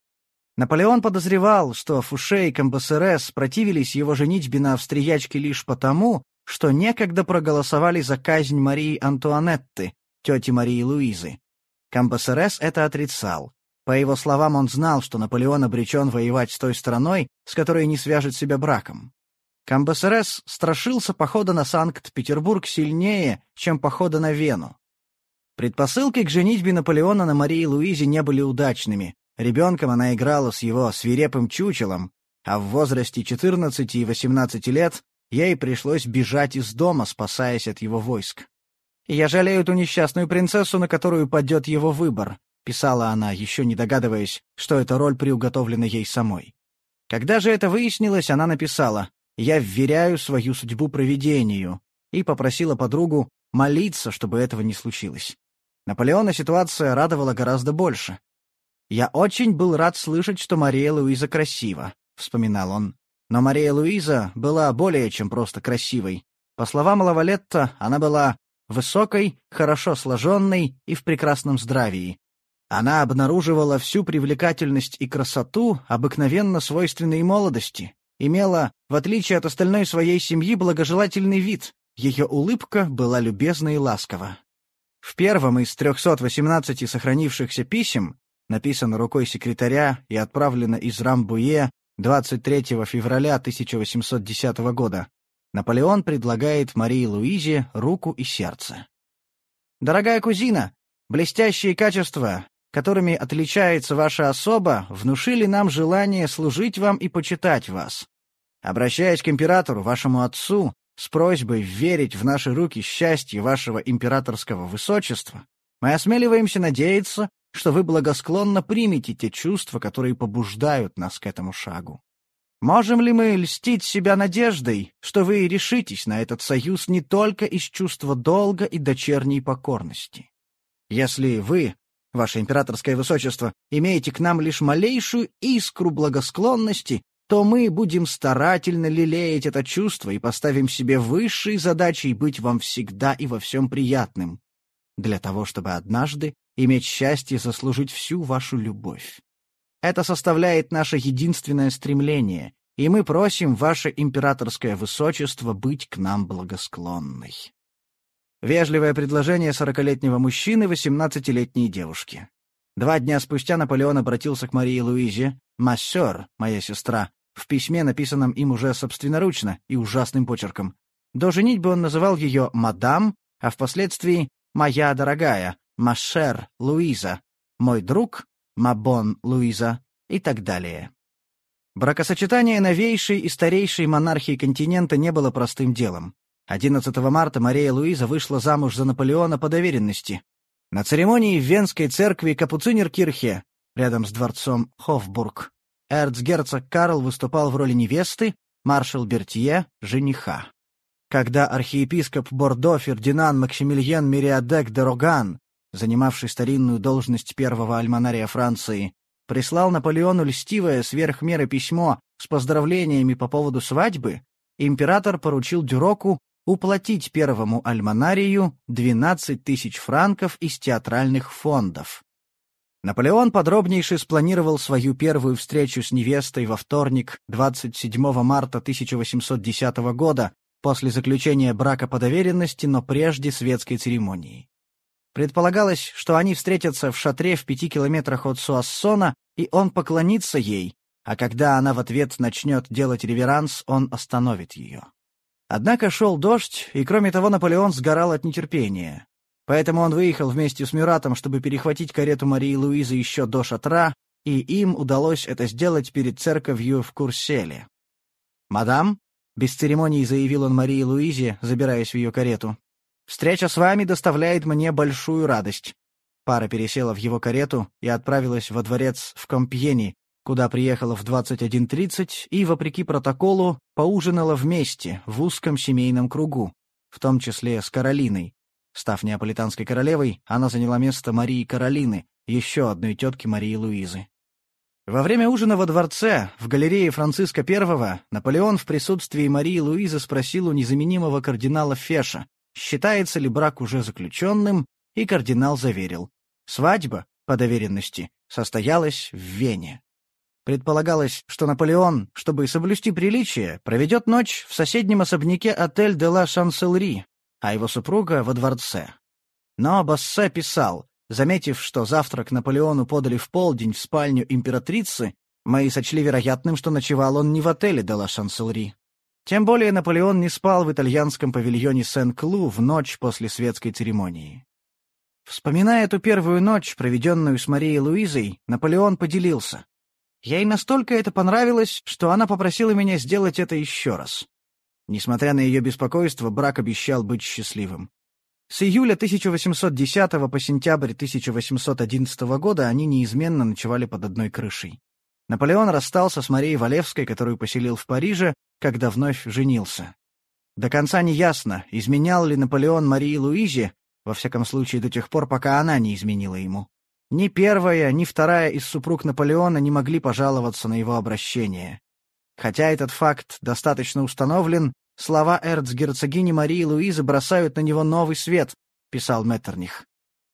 Наполеон подозревал, что Фуше и Камбасерес противились его женитьбе на австриячке лишь потому, что некогда проголосовали за казнь Марии Антуанетты, тети Марии Луизы. Камбасерес это отрицал. По его словам, он знал, что Наполеон обречен воевать с той страной, с которой не свяжет себя браком. Камбасерес страшился похода на Санкт-Петербург сильнее, чем похода на Вену. Предпосылки к женитьбе Наполеона на Марии Луизе не были удачными. Ребенком она играла с его свирепым чучелом, а в возрасте 14 и 18 лет Ей пришлось бежать из дома, спасаясь от его войск. «Я жалею ту несчастную принцессу, на которую падет его выбор», — писала она, еще не догадываясь, что эта роль приуготовлена ей самой. Когда же это выяснилось, она написала «Я вверяю свою судьбу провидению» и попросила подругу молиться, чтобы этого не случилось. Наполеона ситуация радовала гораздо больше. «Я очень был рад слышать, что Мария Луиза красива», — вспоминал он. Но Мария Луиза была более чем просто красивой. По словам Лавалетта, она была высокой, хорошо сложенной и в прекрасном здравии. Она обнаруживала всю привлекательность и красоту, обыкновенно свойственной молодости, имела, в отличие от остальной своей семьи, благожелательный вид, ее улыбка была любезна и ласкова. В первом из 318 сохранившихся писем, написано рукой секретаря и отправлено из Рамбуе 23 февраля 1810 года Наполеон предлагает Марии Луизе руку и сердце. «Дорогая кузина, блестящие качества, которыми отличается ваша особа, внушили нам желание служить вам и почитать вас. Обращаясь к императору, вашему отцу, с просьбой верить в наши руки счастье вашего императорского высочества, мы осмеливаемся надеяться, что вы благосклонно примете те чувства, которые побуждают нас к этому шагу. Можем ли мы льстить себя надеждой, что вы решитесь на этот союз не только из чувства долга и дочерней покорности? Если вы, ваше императорское высочество, имеете к нам лишь малейшую искру благосклонности, то мы будем старательно лелеять это чувство и поставим себе высшей задачей быть вам всегда и во всем приятным, для того чтобы однажды иметь счастье заслужить всю вашу любовь. Это составляет наше единственное стремление, и мы просим ваше императорское высочество быть к нам благосклонной. Вежливое предложение сорокалетнего мужчины восемнадцатилетней девушки. Два дня спустя Наполеон обратился к Марии Луизе, «Массер, моя сестра», в письме, написанном им уже собственноручно и ужасным почерком. До женитьбы он называл ее «мадам», а впоследствии «моя дорогая», Машер Луиза, мой друг Мабон Луиза и так далее. Бракосочетание новейшей и старейшей монархии континента не было простым делом. 11 марта Мария Луиза вышла замуж за Наполеона по доверенности. На церемонии в Венской церкви Капуцинеркирхе, рядом с дворцом Хофбург, эрцгерцог Карл выступал в роли невесты, маршал Бертье — жениха. Когда архиепископ Бордо Фердинанд Максимилиен Мириадек де Роган занимавший старинную должность первого альманария Франции, прислал Наполеону льстивое сверх меры письмо с поздравлениями по поводу свадьбы, император поручил Дюроку уплатить первому альманарию 12 тысяч франков из театральных фондов. Наполеон подробнейше спланировал свою первую встречу с невестой во вторник, 27 марта 1810 года, после заключения брака по доверенности, но прежде светской церемонии. Предполагалось, что они встретятся в шатре в пяти километрах от Суассона, и он поклонится ей, а когда она в ответ начнет делать реверанс, он остановит ее. Однако шел дождь, и кроме того Наполеон сгорал от нетерпения. Поэтому он выехал вместе с Мюратом, чтобы перехватить карету Марии Луизы еще до шатра, и им удалось это сделать перед церковью в Курселе. «Мадам», — без церемоний заявил он Марии Луизе, забираясь в ее карету, Встреча с вами доставляет мне большую радость». Пара пересела в его карету и отправилась во дворец в Компьени, куда приехала в 21.30 и, вопреки протоколу, поужинала вместе в узком семейном кругу, в том числе с Каролиной, Став неаполитанской королевой, она заняла место Марии Каролины, еще одной тетки Марии Луизы. Во время ужина во дворце, в галерее Франциска I, Наполеон в присутствии Марии Луизы спросил у незаменимого кардинала Феша, считается ли брак уже заключенным, и кардинал заверил. Свадьба, по доверенности, состоялась в Вене. Предполагалось, что Наполеон, чтобы соблюсти приличие, проведет ночь в соседнем особняке отель де ла Шанселри, а его супруга — во дворце. Но Бассе писал, заметив, что завтрак Наполеону подали в полдень в спальню императрицы, мы сочли вероятным, что ночевал он не в отеле де ла Шанселри. Тем более Наполеон не спал в итальянском павильоне Сен-Клу в ночь после светской церемонии. Вспоминая эту первую ночь, проведенную с Марией Луизой, Наполеон поделился. Ей настолько это понравилось, что она попросила меня сделать это еще раз. Несмотря на ее беспокойство, брак обещал быть счастливым. С июля 1810 по сентябрь 1811 года они неизменно ночевали под одной крышей. Наполеон расстался с Марией Валевской, которую поселил в Париже, когда вновь женился. До конца не ясно, изменял ли Наполеон Марии Луизе, во всяком случае до тех пор, пока она не изменила ему. Ни первая, ни вторая из супруг Наполеона не могли пожаловаться на его обращение. Хотя этот факт достаточно установлен, слова эрцгерцогини Марии Луизы бросают на него новый свет, писал Меттерних.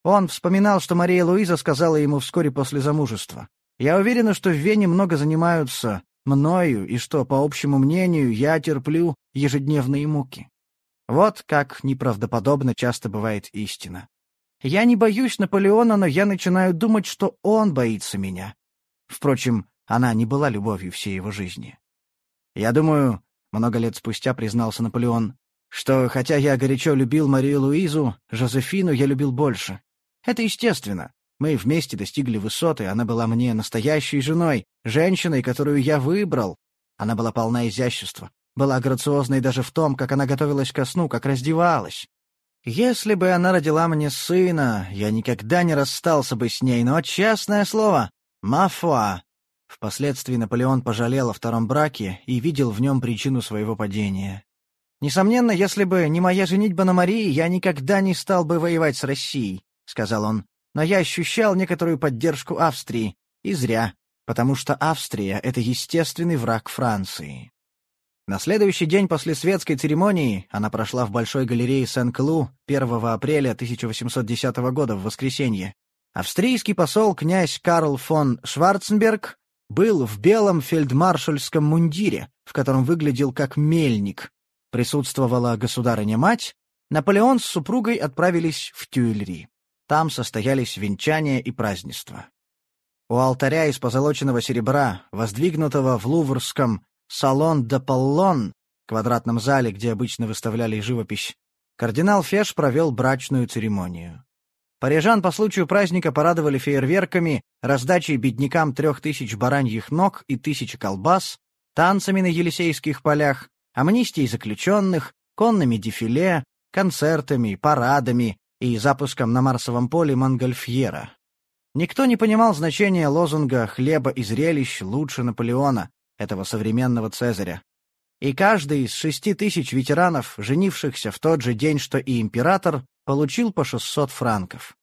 Он вспоминал, что Мария Луиза сказала ему вскоре после замужества. «Я уверена, что в Вене много занимаются мною, и что, по общему мнению, я терплю ежедневные муки». Вот как неправдоподобно часто бывает истина. Я не боюсь Наполеона, но я начинаю думать, что он боится меня. Впрочем, она не была любовью всей его жизни. Я думаю, много лет спустя признался Наполеон, что хотя я горячо любил Марию Луизу, Жозефину я любил больше. Это естественно. Мы вместе достигли высоты, она была мне настоящей женой, женщиной, которую я выбрал. Она была полна изящества, была грациозной даже в том, как она готовилась ко сну, как раздевалась. Если бы она родила мне сына, я никогда не расстался бы с ней, но, честное слово, мафуа. Впоследствии Наполеон пожалел о втором браке и видел в нем причину своего падения. «Несомненно, если бы не моя женитьба на Марии, я никогда не стал бы воевать с Россией», — сказал он. «Но я ощущал некоторую поддержку Австрии, и зря, потому что Австрия — это естественный враг Франции». На следующий день после светской церемонии она прошла в Большой галерее Сен-Клу 1 апреля 1810 года в воскресенье. Австрийский посол князь Карл фон Шварценберг был в белом фельдмаршальском мундире, в котором выглядел как мельник. Присутствовала государыня-мать, Наполеон с супругой отправились в Тюильри. Там состоялись венчания и празднества. У алтаря из позолоченного серебра, воздвигнутого в Луврском салон де Поллон, квадратном зале, где обычно выставляли живопись, кардинал Феш провел брачную церемонию. Парижан по случаю праздника порадовали фейерверками, раздачей беднякам трех тысяч бараньих ног и тысячи колбас, танцами на Елисейских полях, амнистией заключенных, конными дефиле, концертами, парадами и запуском на Марсовом поле Монгольфьера. Никто не понимал значения лозунга «хлеба и зрелищ лучше Наполеона», этого современного Цезаря. И каждый из шести тысяч ветеранов, женившихся в тот же день, что и император, получил по 600 франков.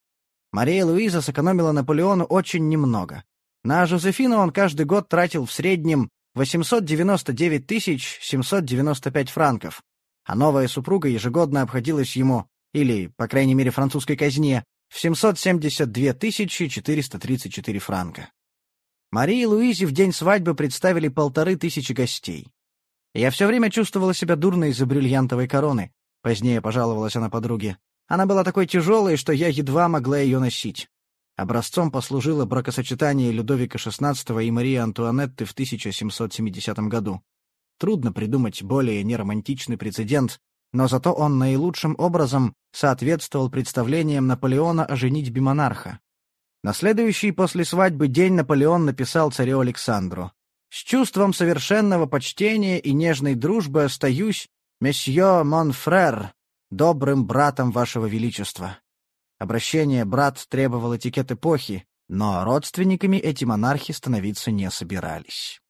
Мария Луиза сэкономила Наполеону очень немного. На Жозефину он каждый год тратил в среднем 899 795 франков, а новая супруга ежегодно обходилась ему, или, по крайней мере, французской казне, в 772 434 франка. Марии Луизе в день свадьбы представили полторы тысячи гостей. Я все время чувствовала себя дурно из-за бриллиантовой короны. Позднее пожаловалась она подруге. Она была такой тяжелой, что я едва могла ее носить. Образцом послужило бракосочетание Людовика XVI и Марии Антуанетты в 1770 году. Трудно придумать более неромантичный прецедент, но зато он наилучшим образом соответствовал представлениям Наполеона о женитьбе монарха. На следующий после свадьбы день Наполеон написал царю Александру. «С чувством совершенного почтения и нежной дружбы остаюсь, месье Монфрер, добрым братом вашего величества». Обращение «брат» требовал этикет эпохи, но родственниками эти монархи становиться не собирались.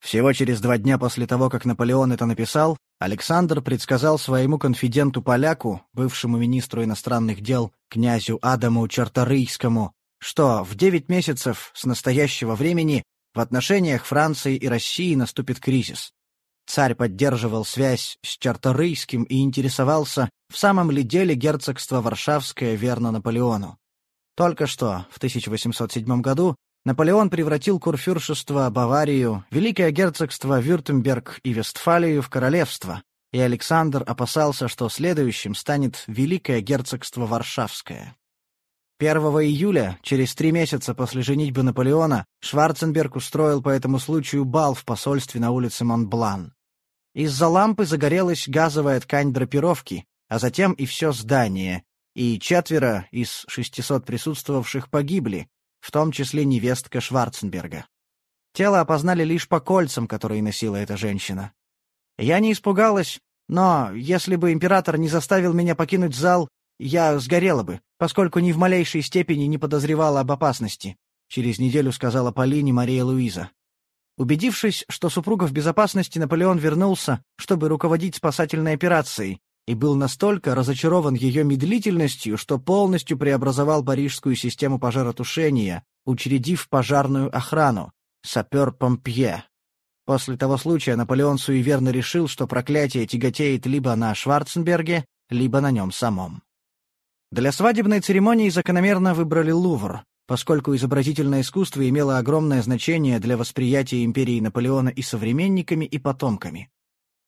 Всего через два дня после того, как Наполеон это написал, Александр предсказал своему конфиденту-поляку, бывшему министру иностранных дел, князю Адаму Чарторийскому, что в девять месяцев с настоящего времени в отношениях Франции и России наступит кризис. Царь поддерживал связь с Чарторийским и интересовался, в самом ли деле герцогство Варшавское верно Наполеону. Только что, в 1807 году, Наполеон превратил курфюршество Баварию, Великое герцогство Вюртемберг и Вестфалию в королевство, и Александр опасался, что следующим станет Великое герцогство Варшавское. 1 июля, через три месяца после женитьбы Наполеона, Шварценберг устроил по этому случаю бал в посольстве на улице Монблан. Из-за лампы загорелась газовая ткань драпировки, а затем и все здание, и четверо из 600 присутствовавших погибли, в том числе невестка Шварценберга. Тело опознали лишь по кольцам, которые носила эта женщина. Я не испугалась, но если бы император не заставил меня покинуть зал, я сгорела бы, поскольку ни в малейшей степени не подозревала об опасности, через неделю сказала Полине Мария Луиза. Убедившись, что супруга в безопасности, Наполеон вернулся, чтобы руководить спасательной операцией, и был настолько разочарован ее медлительностью, что полностью преобразовал парижскую систему пожаротушения, учредив пожарную охрану — сапер-помпье. После того случая Наполеон суеверно решил, что проклятие тяготеет либо на Шварценберге, либо на нем самом. Для свадебной церемонии закономерно выбрали Лувр, поскольку изобразительное искусство имело огромное значение для восприятия империи Наполеона и современниками, и потомками.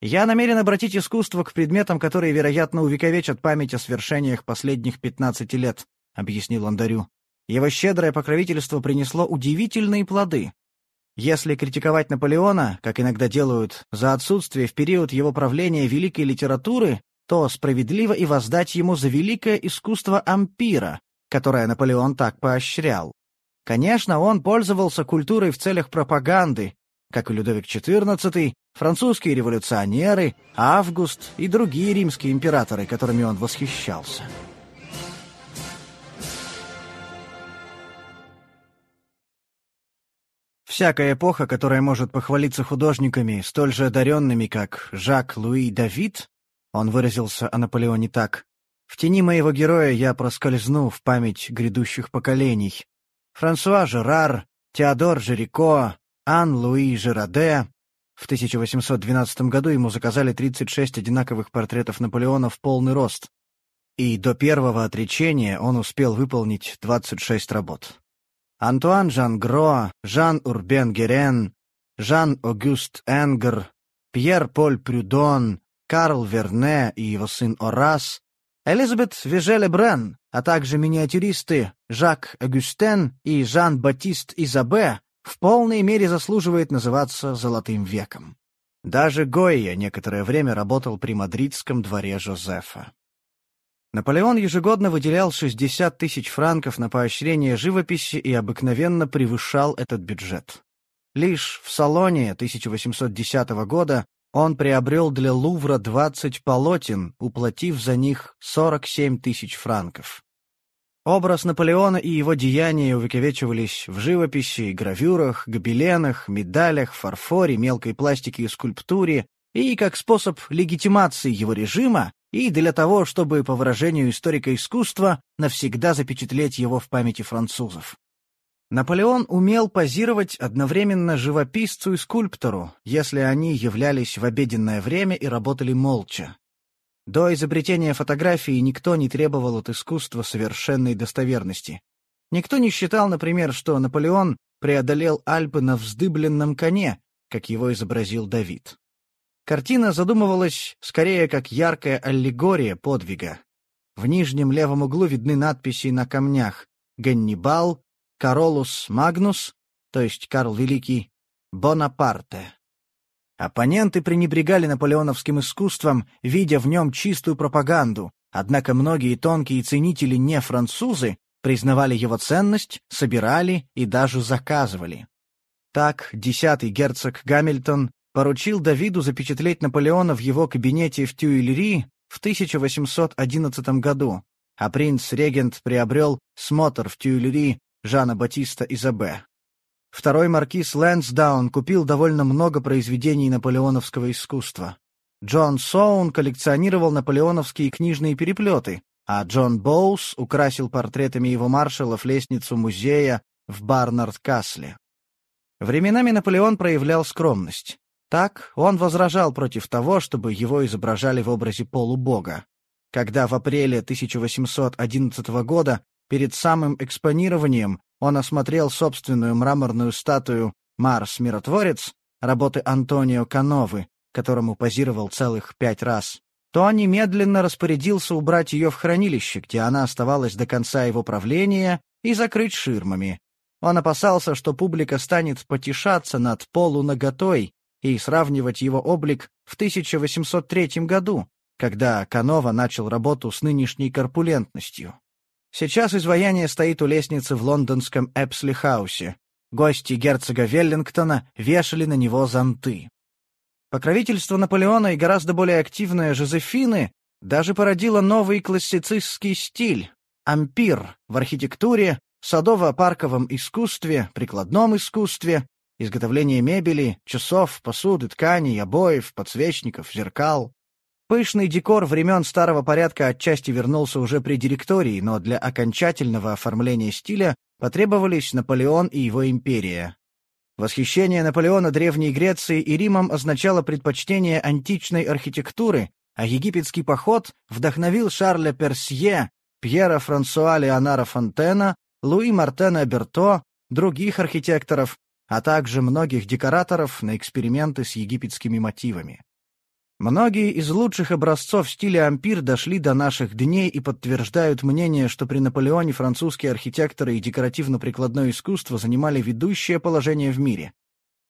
Я намерен обратить искусство к предметам, которые, вероятно, увековечат память о свершениях последних 15 лет», — объяснил Андарю. «Его щедрое покровительство принесло удивительные плоды. Если критиковать Наполеона, как иногда делают, за отсутствие в период его правления великой литературы, то справедливо и воздать ему за великое искусство ампира, которое Наполеон так поощрял. Конечно, он пользовался культурой в целях пропаганды, как и Людовик XIV, французские революционеры, Август и другие римские императоры, которыми он восхищался. Всякая эпоха, которая может похвалиться художниками, столь же одаренными, как Жак-Луи Давид, он выразился о Наполеоне так, «В тени моего героя я проскользну в память грядущих поколений. Франсуа Жерар, Теодор Жерико, Ан-Луи Жераде. В 1812 году ему заказали 36 одинаковых портретов Наполеона в полный рост, и до первого отречения он успел выполнить 26 работ. Антуан Жан Гро, Жан-Урбен Герен, Жан-Огюст Энгер, Пьер-Поль Прюдон, Карл Верне и его сын Орас, Элизабет Вежеле Брен, а также миниатюристы Жак Агюстен и Жан-Батист Изабе в полной мере заслуживает называться «золотым веком». Даже Гойя некоторое время работал при мадридском дворе Жозефа. Наполеон ежегодно выделял 60 тысяч франков на поощрение живописи и обыкновенно превышал этот бюджет. Лишь в Салоне 1810 года он приобрел для Лувра 20 полотен, уплатив за них 47 тысяч франков. Образ Наполеона и его деяния увековечивались в живописи, гравюрах, гобеленах, медалях, фарфоре, мелкой пластике и скульптуре, и как способ легитимации его режима, и для того, чтобы, по выражению историка искусства, навсегда запечатлеть его в памяти французов. Наполеон умел позировать одновременно живописцу и скульптору, если они являлись в обеденное время и работали молча. До изобретения фотографии никто не требовал от искусства совершенной достоверности. Никто не считал, например, что Наполеон преодолел Альпы на вздыбленном коне, как его изобразил Давид. Картина задумывалась скорее как яркая аллегория подвига. В нижнем левом углу видны надписи на камнях «Ганнибал», «Каролус Магнус», то есть Карл Великий, «Бонапарте». Оппоненты пренебрегали наполеоновским искусством, видя в нем чистую пропаганду, однако многие тонкие ценители не французы признавали его ценность, собирали и даже заказывали. Так, десятый герцог Гамильтон поручил Давиду запечатлеть Наполеона в его кабинете в Тюильри в 1811 году, а принц-регент приобрел смотр в Тюильри Жана Батиста Изабе. Второй маркиз Лэнсдаун купил довольно много произведений наполеоновского искусства. Джон Соун коллекционировал наполеоновские книжные переплеты, а Джон Боус украсил портретами его маршалов лестницу музея в Барнард-Касле. Временами Наполеон проявлял скромность. Так он возражал против того, чтобы его изображали в образе полубога. Когда в апреле 1811 года, перед самым экспонированием, он осмотрел собственную мраморную статую «Марс-миротворец» работы Антонио Кановы, которому позировал целых пять раз, то немедленно распорядился убрать ее в хранилище, где она оставалась до конца его правления, и закрыть ширмами. Он опасался, что публика станет потешаться над полунаготой и сравнивать его облик в 1803 году, когда Канова начал работу с нынешней корпулентностью. Сейчас изваяние стоит у лестницы в лондонском Эпсли-хаусе. Гости герцога Веллингтона вешали на него зонты. Покровительство Наполеона и гораздо более активная Жозефины даже породило новый классицистский стиль — ампир в архитектуре, садово-парковом искусстве, прикладном искусстве, изготовлении мебели, часов, посуды, тканей, обоев, подсвечников, зеркал. Пышный декор времен старого порядка отчасти вернулся уже при директории, но для окончательного оформления стиля потребовались Наполеон и его империя. Восхищение Наполеона Древней Греции и Римом означало предпочтение античной архитектуры, а египетский поход вдохновил Шарля Персье, Пьера Франсуа Леонара Фонтена, Луи Мартена Берто, других архитекторов, а также многих декораторов на эксперименты с египетскими мотивами. Многие из лучших образцов стиля ампир дошли до наших дней и подтверждают мнение, что при Наполеоне французские архитекторы и декоративно-прикладное искусство занимали ведущее положение в мире.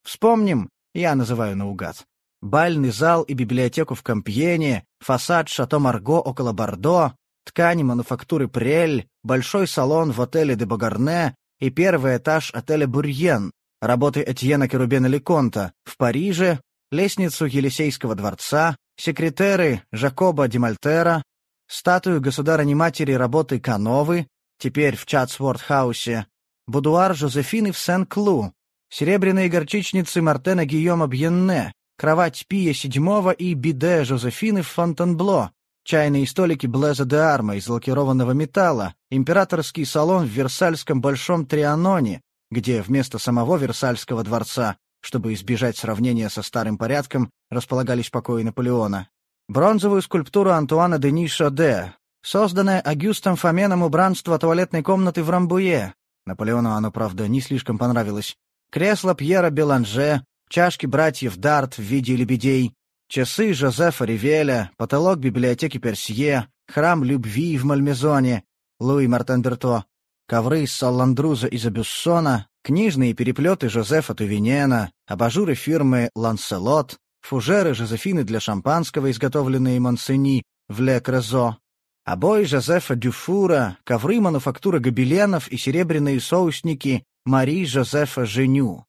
Вспомним, я называю наугад, бальный зал и библиотеку в Кампьене, фасад Шато Марго около Бордо, ткани мануфактуры Прель, большой салон в отеле де Багарне и первый этаж отеля Бурьен, работы Этьена Керубена Леконта в Париже, лестницу Елисейского дворца, секретеры Жакоба Демальтера, статую государыни-матери работы Кановы, теперь в Чатсворт-хаусе, будуар Жозефины в Сен-Клу, серебряные горчичницы Мартена Гийома Бьенне, кровать Пия VII и биде Жозефины в Фонтенбло, чайные столики Блеза де Арма из лакированного металла, императорский салон в Версальском Большом Трианоне, где вместо самого Версальского дворца чтобы избежать сравнения со старым порядком, располагались покои Наполеона. Бронзовую скульптуру Антуана Дени Шоде, созданное Агюстом Фоменом убранство туалетной комнаты в Рамбуе. Наполеону оно, правда, не слишком понравилось. Кресло Пьера Беланже, чашки братьев Дарт в виде лебедей, часы Жозефа Ривеля, потолок библиотеки Персье, храм любви в Мальмезоне, Луи Мартен Берто, ковры из Салландруза и Забюссона, книжные переплеты Жозефа Тувинена, абажуры фирмы «Ланселот», фужеры Жозефины для шампанского, изготовленные Монсени в Ле Крезо, обои Жозефа Дюфура, ковры мануфактуры гобеленов и серебряные соусники Мари Жозефа Женю.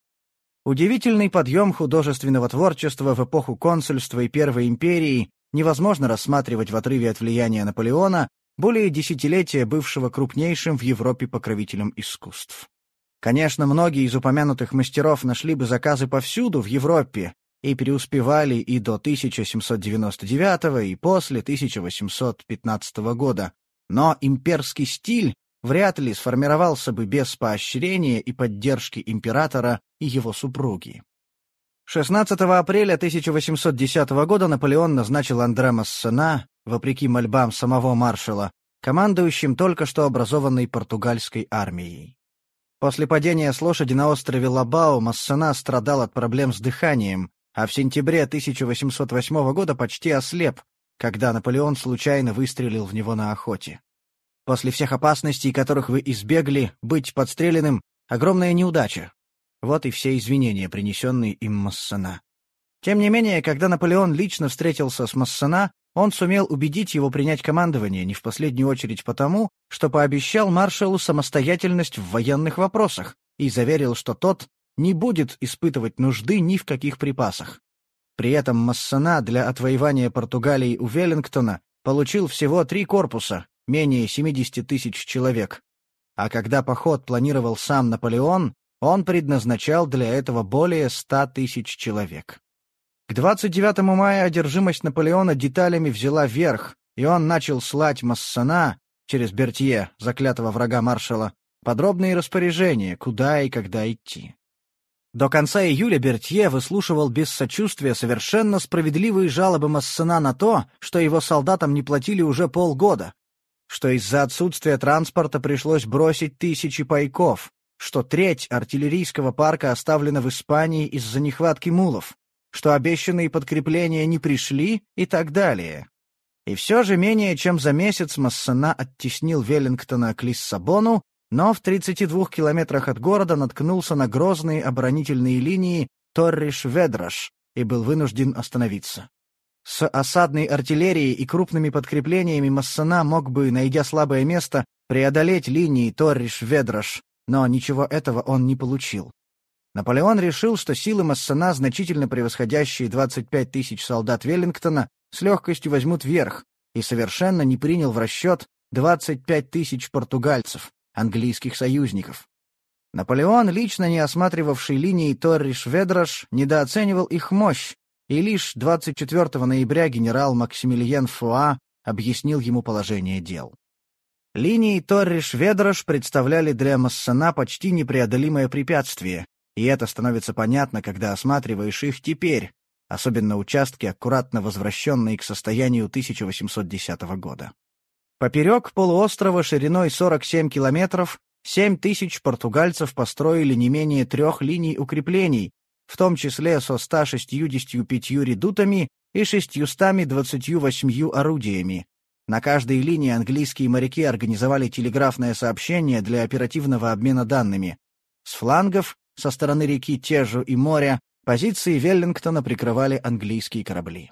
Удивительный подъем художественного творчества в эпоху консульства и Первой империи невозможно рассматривать в отрыве от влияния Наполеона, более десятилетия бывшего крупнейшим в Европе покровителем искусств. Конечно, многие из упомянутых мастеров нашли бы заказы повсюду в Европе и преуспевали и до 1799 и после 1815 года, но имперский стиль вряд ли сформировался бы без поощрения и поддержки императора и его супруги. 16 апреля 1810 года Наполеон назначил Андре Массена, вопреки мольбам самого маршала, командующим только что образованной португальской армией. После падения с лошади на острове Лабао Массена страдал от проблем с дыханием, а в сентябре 1808 года почти ослеп, когда Наполеон случайно выстрелил в него на охоте. После всех опасностей, которых вы избегли, быть подстреленным — огромная неудача. Вот и все извинения, принесенные им Массена. Тем не менее, когда Наполеон лично встретился с Массена, он сумел убедить его принять командование не в последнюю очередь потому, что пообещал маршалу самостоятельность в военных вопросах и заверил, что тот не будет испытывать нужды ни в каких припасах. При этом Массена для отвоевания Португалии у Веллингтона получил всего три корпуса, менее 70 тысяч человек. А когда поход планировал сам Наполеон, он предназначал для этого более 100 тысяч человек. К 29 мая одержимость Наполеона деталями взяла верх, и он начал слать Массана через Бертье, заклятого врага маршала, подробные распоряжения, куда и когда идти. До конца июля Бертье выслушивал без сочувствия совершенно справедливые жалобы Массена на то, что его солдатам не платили уже полгода, что из-за отсутствия транспорта пришлось бросить тысячи пайков, что треть артиллерийского парка оставлена в Испании из-за нехватки мулов, что обещанные подкрепления не пришли и так далее. И все же менее чем за месяц Массена оттеснил Веллингтона к Лиссабону, но в 32 километрах от города наткнулся на грозные оборонительные линии Торриш-Ведраш и был вынужден остановиться. С осадной артиллерией и крупными подкреплениями Массена мог бы, найдя слабое место, преодолеть линии Торриш-Ведраш, но ничего этого он не получил. Наполеон решил, что силы Массена, значительно превосходящие 25 тысяч солдат Веллингтона, с легкостью возьмут верх, и совершенно не принял в расчет 25 тысяч португальцев, английских союзников. Наполеон, лично не осматривавший линии Торриш-Ведраш, недооценивал их мощь, и лишь 24 ноября генерал Максимилиен Фуа объяснил ему положение дел. Линии Торриш-Ведраш представляли для Массена почти непреодолимое препятствие, и это становится понятно, когда осматриваешь их теперь, особенно участки, аккуратно возвращенные к состоянию 1810 года. Поперек полуострова шириной 47 километров 7 тысяч португальцев построили не менее трех линий укреплений, в том числе со 165 редутами и 628 орудиями. На каждой линии английские моряки организовали телеграфное сообщение для оперативного обмена данными. С флангов со стороны реки Тежу и моря позиции Веллингтона прикрывали английские корабли.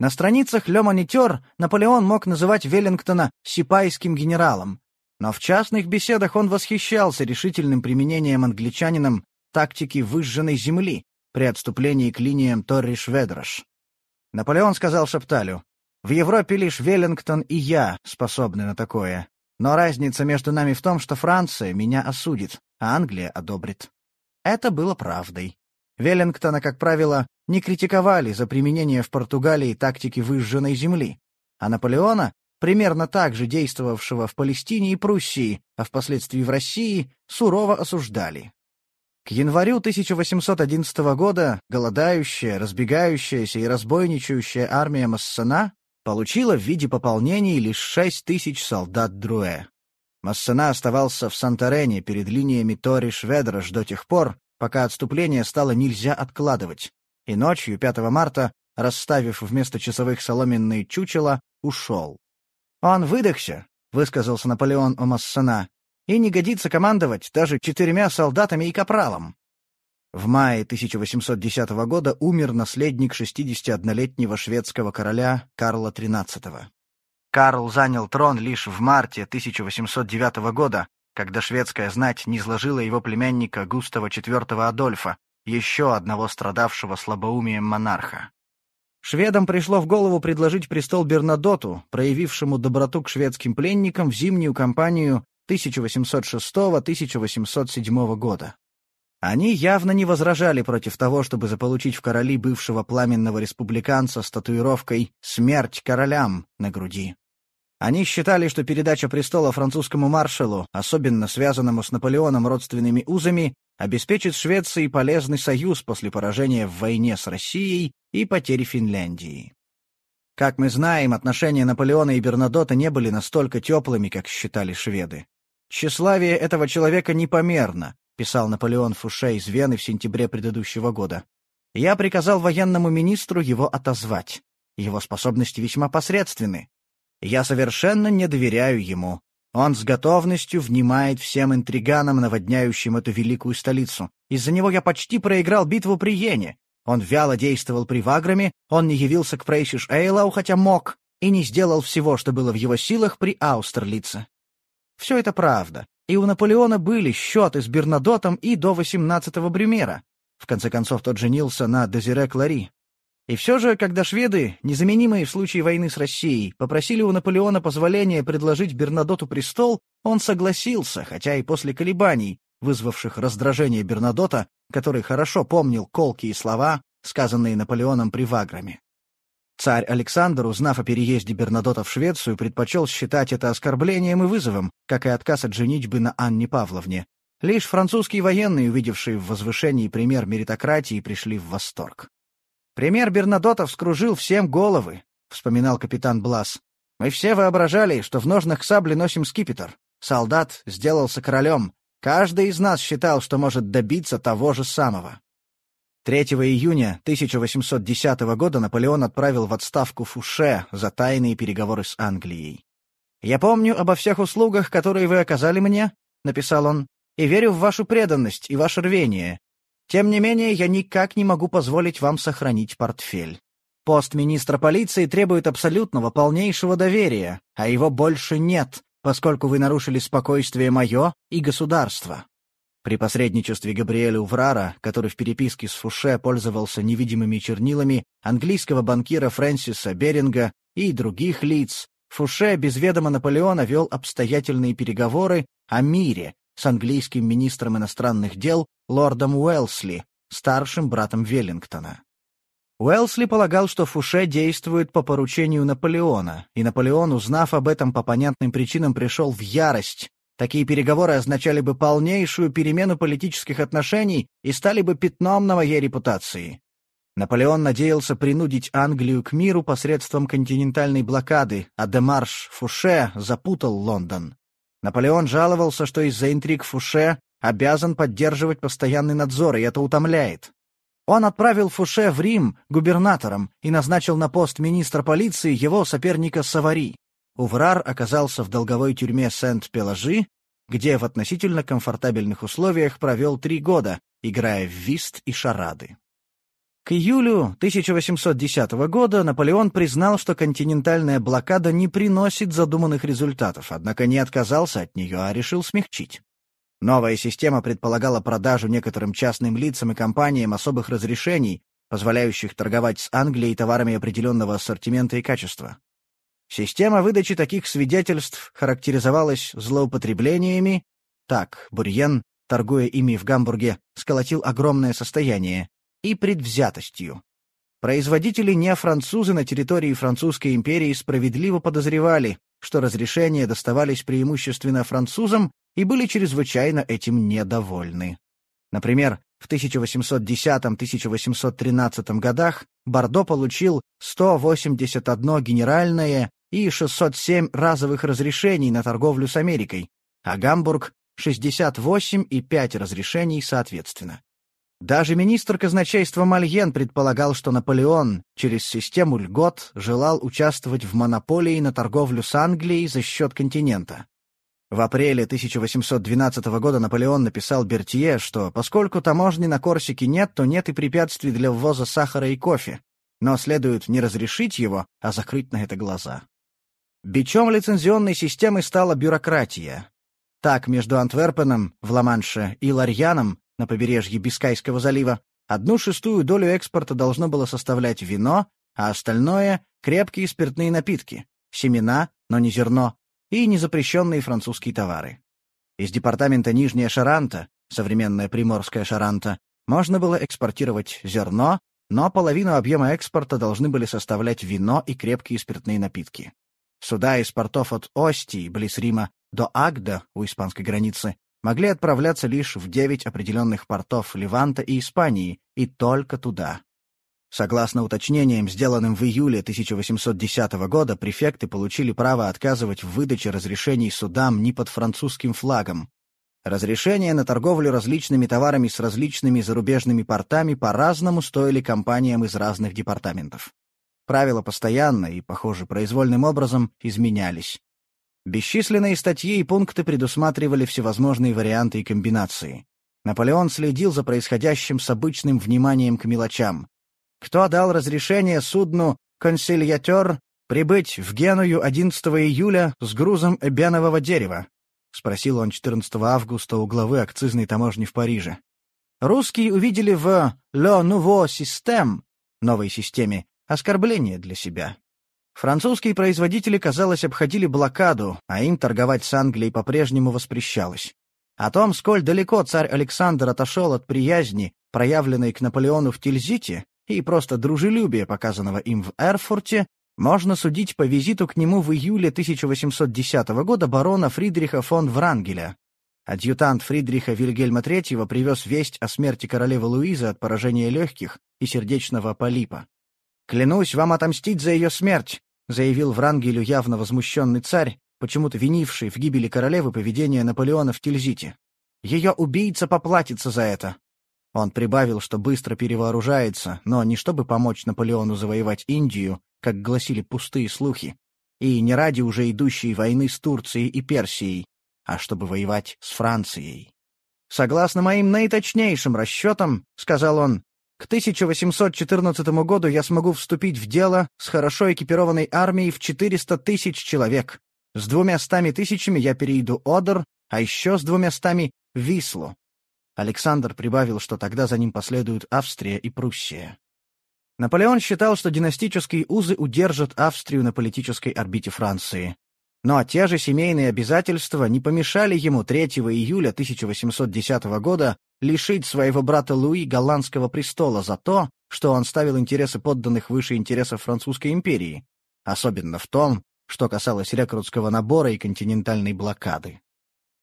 На страницах «Ле Монитер» Наполеон мог называть Веллингтона «сипайским генералом», но в частных беседах он восхищался решительным применением англичанином тактики выжженной земли при отступлении к линиям Торриш-Ведраш. Наполеон сказал Шепталю, «В Европе лишь Веллингтон и я способны на такое, но разница между нами в том, что Франция меня осудит, а Англия одобрит». Это было правдой. Веллингтона, как правило, не критиковали за применение в Португалии тактики выжженной земли, а Наполеона, примерно так же действовавшего в Палестине и Пруссии, а впоследствии в России, сурово осуждали. К январю 1811 года голодающая, разбегающаяся и разбойничающая армия Массена получила в виде пополнений лишь 6 тысяч солдат Друэ. Массена оставался в Санторене перед линиями Тори-Шведраш до тех пор, пока отступление стало нельзя откладывать, и ночью 5 марта, расставив вместо часовых соломенные чучела, ушел. «Он выдохся», — высказался Наполеон о Массена, «и не годится командовать даже четырьмя солдатами и капралом». В мае 1810 года умер наследник 61-летнего шведского короля Карла XIII. Карл занял трон лишь в марте 1809 года, когда шведская знать низложила его племянника Густава IV Адольфа, еще одного страдавшего слабоумием монарха. Шведам пришло в голову предложить престол Бернадоту, проявившему доброту к шведским пленникам в зимнюю кампанию 1806-1807 года. Они явно не возражали против того, чтобы заполучить в короли бывшего пламенного республиканца с татуировкой «Смерть королям» на груди. Они считали, что передача престола французскому маршалу, особенно связанному с Наполеоном родственными узами, обеспечит Швеции полезный союз после поражения в войне с Россией и потери Финляндии. Как мы знаем, отношения Наполеона и Бернадота не были настолько теплыми, как считали шведы. Тщеславие этого человека непомерно, писал Наполеон Фуше из Вены в сентябре предыдущего года. «Я приказал военному министру его отозвать. Его способности весьма посредственны. Я совершенно не доверяю ему. Он с готовностью внимает всем интриганам, наводняющим эту великую столицу. Из-за него я почти проиграл битву при Йене. Он вяло действовал при Ваграме, он не явился к Прейсиш Эйлау, хотя мог, и не сделал всего, что было в его силах при Аустерлице. Все это правда, и у Наполеона были счеты с Бернадотом и до 18-го Брюмера. В конце концов, тот женился на Дезире Клари. И все же, когда шведы, незаменимые в случае войны с Россией, попросили у Наполеона позволения предложить Бернадоту престол, он согласился, хотя и после колебаний, вызвавших раздражение Бернадота, который хорошо помнил колкие слова, сказанные Наполеоном при Ваграме. Царь Александр, узнав о переезде Бернадота в Швецию, предпочел считать это оскорблением и вызовом, как и отказ от женитьбы на Анне Павловне. Лишь французские военные, увидевшие в возвышении пример меритократии, пришли в восторг. «Пример Бернадота вскружил всем головы», — вспоминал капитан Блас. «Мы все воображали, что в ножнах сабли носим скипетр. Солдат сделался королем. Каждый из нас считал, что может добиться того же самого. 3 июня 1810 года Наполеон отправил в отставку Фуше за тайные переговоры с Англией. «Я помню обо всех услугах, которые вы оказали мне», — написал он, «и верю в вашу преданность и ваше рвение. Тем не менее, я никак не могу позволить вам сохранить портфель. Пост министра полиции требует абсолютного, полнейшего доверия, а его больше нет, поскольку вы нарушили спокойствие мое и государства. При посредничестве Габриэля Уврара, который в переписке с Фуше пользовался невидимыми чернилами, английского банкира Фрэнсиса Беринга и других лиц, Фуше без ведома Наполеона вел обстоятельные переговоры о мире с английским министром иностранных дел лордом Уэлсли, старшим братом Веллингтона. Уэлсли полагал, что Фуше действует по поручению Наполеона, и Наполеон, узнав об этом по понятным причинам, пришел в ярость Такие переговоры означали бы полнейшую перемену политических отношений и стали бы пятном на моей репутации. Наполеон надеялся принудить Англию к миру посредством континентальной блокады, а Демарш Фуше запутал Лондон. Наполеон жаловался, что из-за интриг Фуше обязан поддерживать постоянный надзор, и это утомляет. Он отправил Фуше в Рим губернатором и назначил на пост министра полиции его соперника Савари. Уврар оказался в долговой тюрьме Сент-Пеложи, где в относительно комфортабельных условиях провел три года, играя в вист и шарады. К июлю 1810 года Наполеон признал, что континентальная блокада не приносит задуманных результатов, однако не отказался от нее, а решил смягчить. Новая система предполагала продажу некоторым частным лицам и компаниям особых разрешений, позволяющих торговать с Англией товарами определенного ассортимента и качества. Система выдачи таких свидетельств характеризовалась злоупотреблениями. Так, Бурьен, торгуя ими в Гамбурге, сколотил огромное состояние. И предвзятостью. Производители не французы на территории Французской империи справедливо подозревали, что разрешения доставались преимущественно французам и были чрезвычайно этим недовольны. Например, в 1810-1813 годах Бордо получил 181 генеральное и 607 разовых разрешений на торговлю с Америкой, а Гамбург — 68 и 5 разрешений соответственно. Даже министр казначейства Мальен предполагал, что Наполеон через систему льгот желал участвовать в монополии на торговлю с Англией за счет континента. В апреле 1812 года Наполеон написал Бертье, что поскольку таможни на Корсике нет, то нет и препятствий для ввоза сахара и кофе, но следует не разрешить его, а закрыть на это глаза. Бичом лицензионной системы стала бюрократия. Так, между Антверпеном в Ла-Манше и Ларьяном на побережье Бискайского залива одну шестую долю экспорта должно было составлять вино, а остальное — крепкие спиртные напитки, семена, но не зерно, и незапрещенные французские товары. Из департамента Нижняя Шаранта, современная Приморская Шаранта, можно было экспортировать зерно, но половину объема экспорта должны были составлять вино и крепкие спиртные напитки. Суда из портов от Остии, близ Рима, до Агда, у испанской границы, могли отправляться лишь в девять определенных портов Леванта и Испании, и только туда. Согласно уточнениям, сделанным в июле 1810 года, префекты получили право отказывать в выдаче разрешений судам не под французским флагом. Разрешения на торговлю различными товарами с различными зарубежными портами по-разному стоили компаниям из разных департаментов. Правила постоянно и, похоже, произвольным образом изменялись. Бесчисленные статьи и пункты предусматривали всевозможные варианты и комбинации. Наполеон следил за происходящим с обычным вниманием к мелочам. Кто дал разрешение судну «Консильятер» прибыть в Геную 11 июля с грузом эбенового дерева? — спросил он 14 августа у главы акцизной таможни в Париже. Русские увидели в «Le Nouveau Système» — новой системе Оскорбление для себя. Французские производители, казалось, обходили блокаду, а им торговать с Англией по-прежнему воспрещалось. О том, сколь далеко царь Александр отошел от приязни, проявленной к Наполеону в Тильзите, и просто дружелюбие, показанного им в Эрфурте, можно судить по визиту к нему в июле 1810 года барона Фридриха фон Врангеля. Адъютант Фридриха Вильгельма III привез весть о смерти королевы Луизы от поражения легких и сердечного полипа. «Клянусь вам отомстить за ее смерть», — заявил Врангелю явно возмущенный царь, почему-то винивший в гибели королевы поведение Наполеона в Тильзите. «Ее убийца поплатится за это». Он прибавил, что быстро перевооружается, но не чтобы помочь Наполеону завоевать Индию, как гласили пустые слухи, и не ради уже идущей войны с Турцией и Персией, а чтобы воевать с Францией. «Согласно моим наиточнейшим расчетам, — сказал он, — к 1814 году я смогу вступить в дело с хорошо экипированной армией в 400 тысяч человек. С двумя стами тысячами я перейду Одер, а еще с двумя стами — Вислу. Александр прибавил, что тогда за ним последуют Австрия и Пруссия. Наполеон считал, что династические узы удержат Австрию на политической орбите Франции. Но те же семейные обязательства не помешали ему 3 июля 1810 года лишить своего брата Луи голландского престола за то, что он ставил интересы подданных выше интересов Французской империи, особенно в том, что касалось рекрутского набора и континентальной блокады.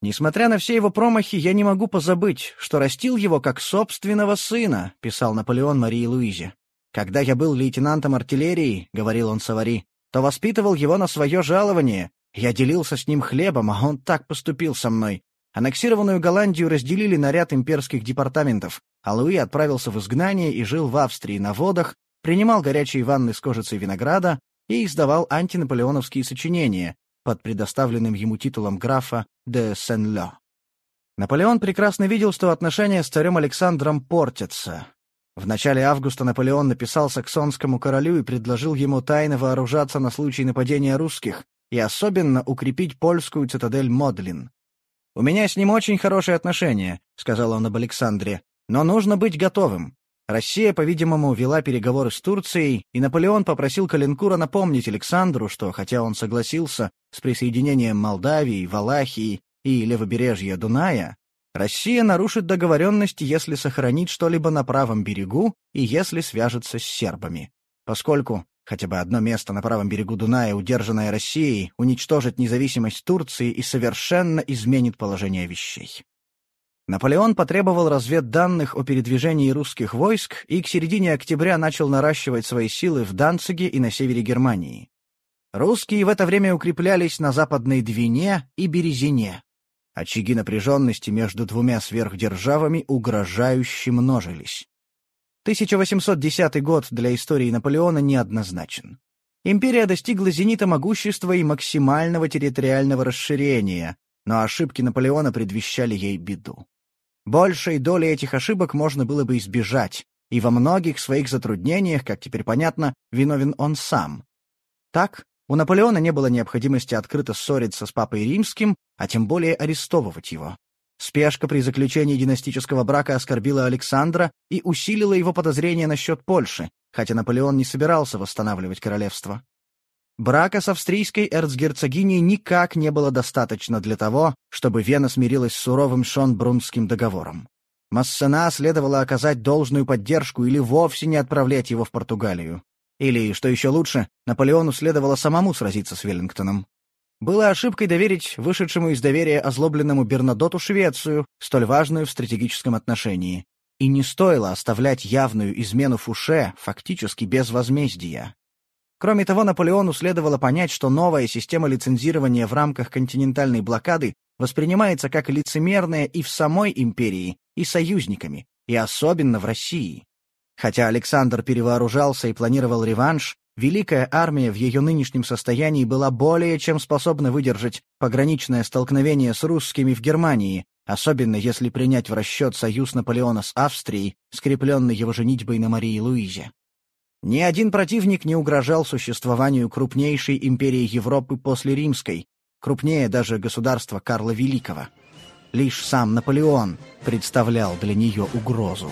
«Несмотря на все его промахи, я не могу позабыть, что растил его как собственного сына», — писал Наполеон Марии Луизе. «Когда я был лейтенантом артиллерии», — говорил он Савари, — «то воспитывал его на свое жалование. Я делился с ним хлебом, а он так поступил со мной. Аннексированную Голландию разделили на ряд имперских департаментов, а Луи отправился в изгнание и жил в Австрии на водах, принимал горячие ванны с кожицей винограда и издавал антинаполеоновские сочинения, под предоставленным ему титулом графа де Сен-Лё. Наполеон прекрасно видел, что отношения с царем Александром портятся. В начале августа Наполеон написал саксонскому королю и предложил ему тайно вооружаться на случай нападения русских и особенно укрепить польскую цитадель Модлин. «У меня с ним очень хорошие отношения», — сказал он об Александре, — «но нужно быть готовым. Россия, по-видимому, вела переговоры с Турцией, и Наполеон попросил Калинкура напомнить Александру, что, хотя он согласился с присоединением Молдавии, Валахии и левобережья Дуная, Россия нарушит договоренности, если сохранит что-либо на правом берегу и если свяжется с сербами. Поскольку хотя бы одно место на правом берегу Дуная, удержанное Россией, уничтожит независимость Турции и совершенно изменит положение вещей. Наполеон потребовал разведданных о передвижении русских войск и к середине октября начал наращивать свои силы в Данциге и на севере Германии. Русские в это время укреплялись на Западной Двине и Березине. Очаги напряженности между двумя сверхдержавами угрожающе множились. 1810 год для истории Наполеона неоднозначен. Империя достигла зенита могущества и максимального территориального расширения, но ошибки Наполеона предвещали ей беду. Большей доли этих ошибок можно было бы избежать, и во многих своих затруднениях, как теперь понятно, виновен он сам. Так, у Наполеона не было необходимости открыто ссориться с папой римским, а тем более арестовывать его. Спешка при заключении династического брака оскорбила Александра и усилила его подозрения насчет Польши, хотя Наполеон не собирался восстанавливать королевство. Брака с австрийской эрцгерцогиней никак не было достаточно для того, чтобы Вена смирилась с суровым Шонбрунским договором. Массена следовало оказать должную поддержку или вовсе не отправлять его в Португалию. Или, что еще лучше, Наполеону следовало самому сразиться с Веллингтоном. Было ошибкой доверить вышедшему из доверия озлобленному Бернадоту Швецию, столь важную в стратегическом отношении. И не стоило оставлять явную измену Фуше фактически без возмездия. Кроме того, Наполеону следовало понять, что новая система лицензирования в рамках континентальной блокады воспринимается как лицемерная и в самой империи, и союзниками, и особенно в России. Хотя Александр перевооружался и планировал реванш, Великая армия в ее нынешнем состоянии была более чем способна выдержать пограничное столкновение с русскими в Германии, особенно если принять в расчет союз Наполеона с Австрией, скрепленный его женитьбой на Марии Луизе. Ни один противник не угрожал существованию крупнейшей империи Европы после Римской, крупнее даже государства Карла Великого. Лишь сам Наполеон представлял для нее угрозу.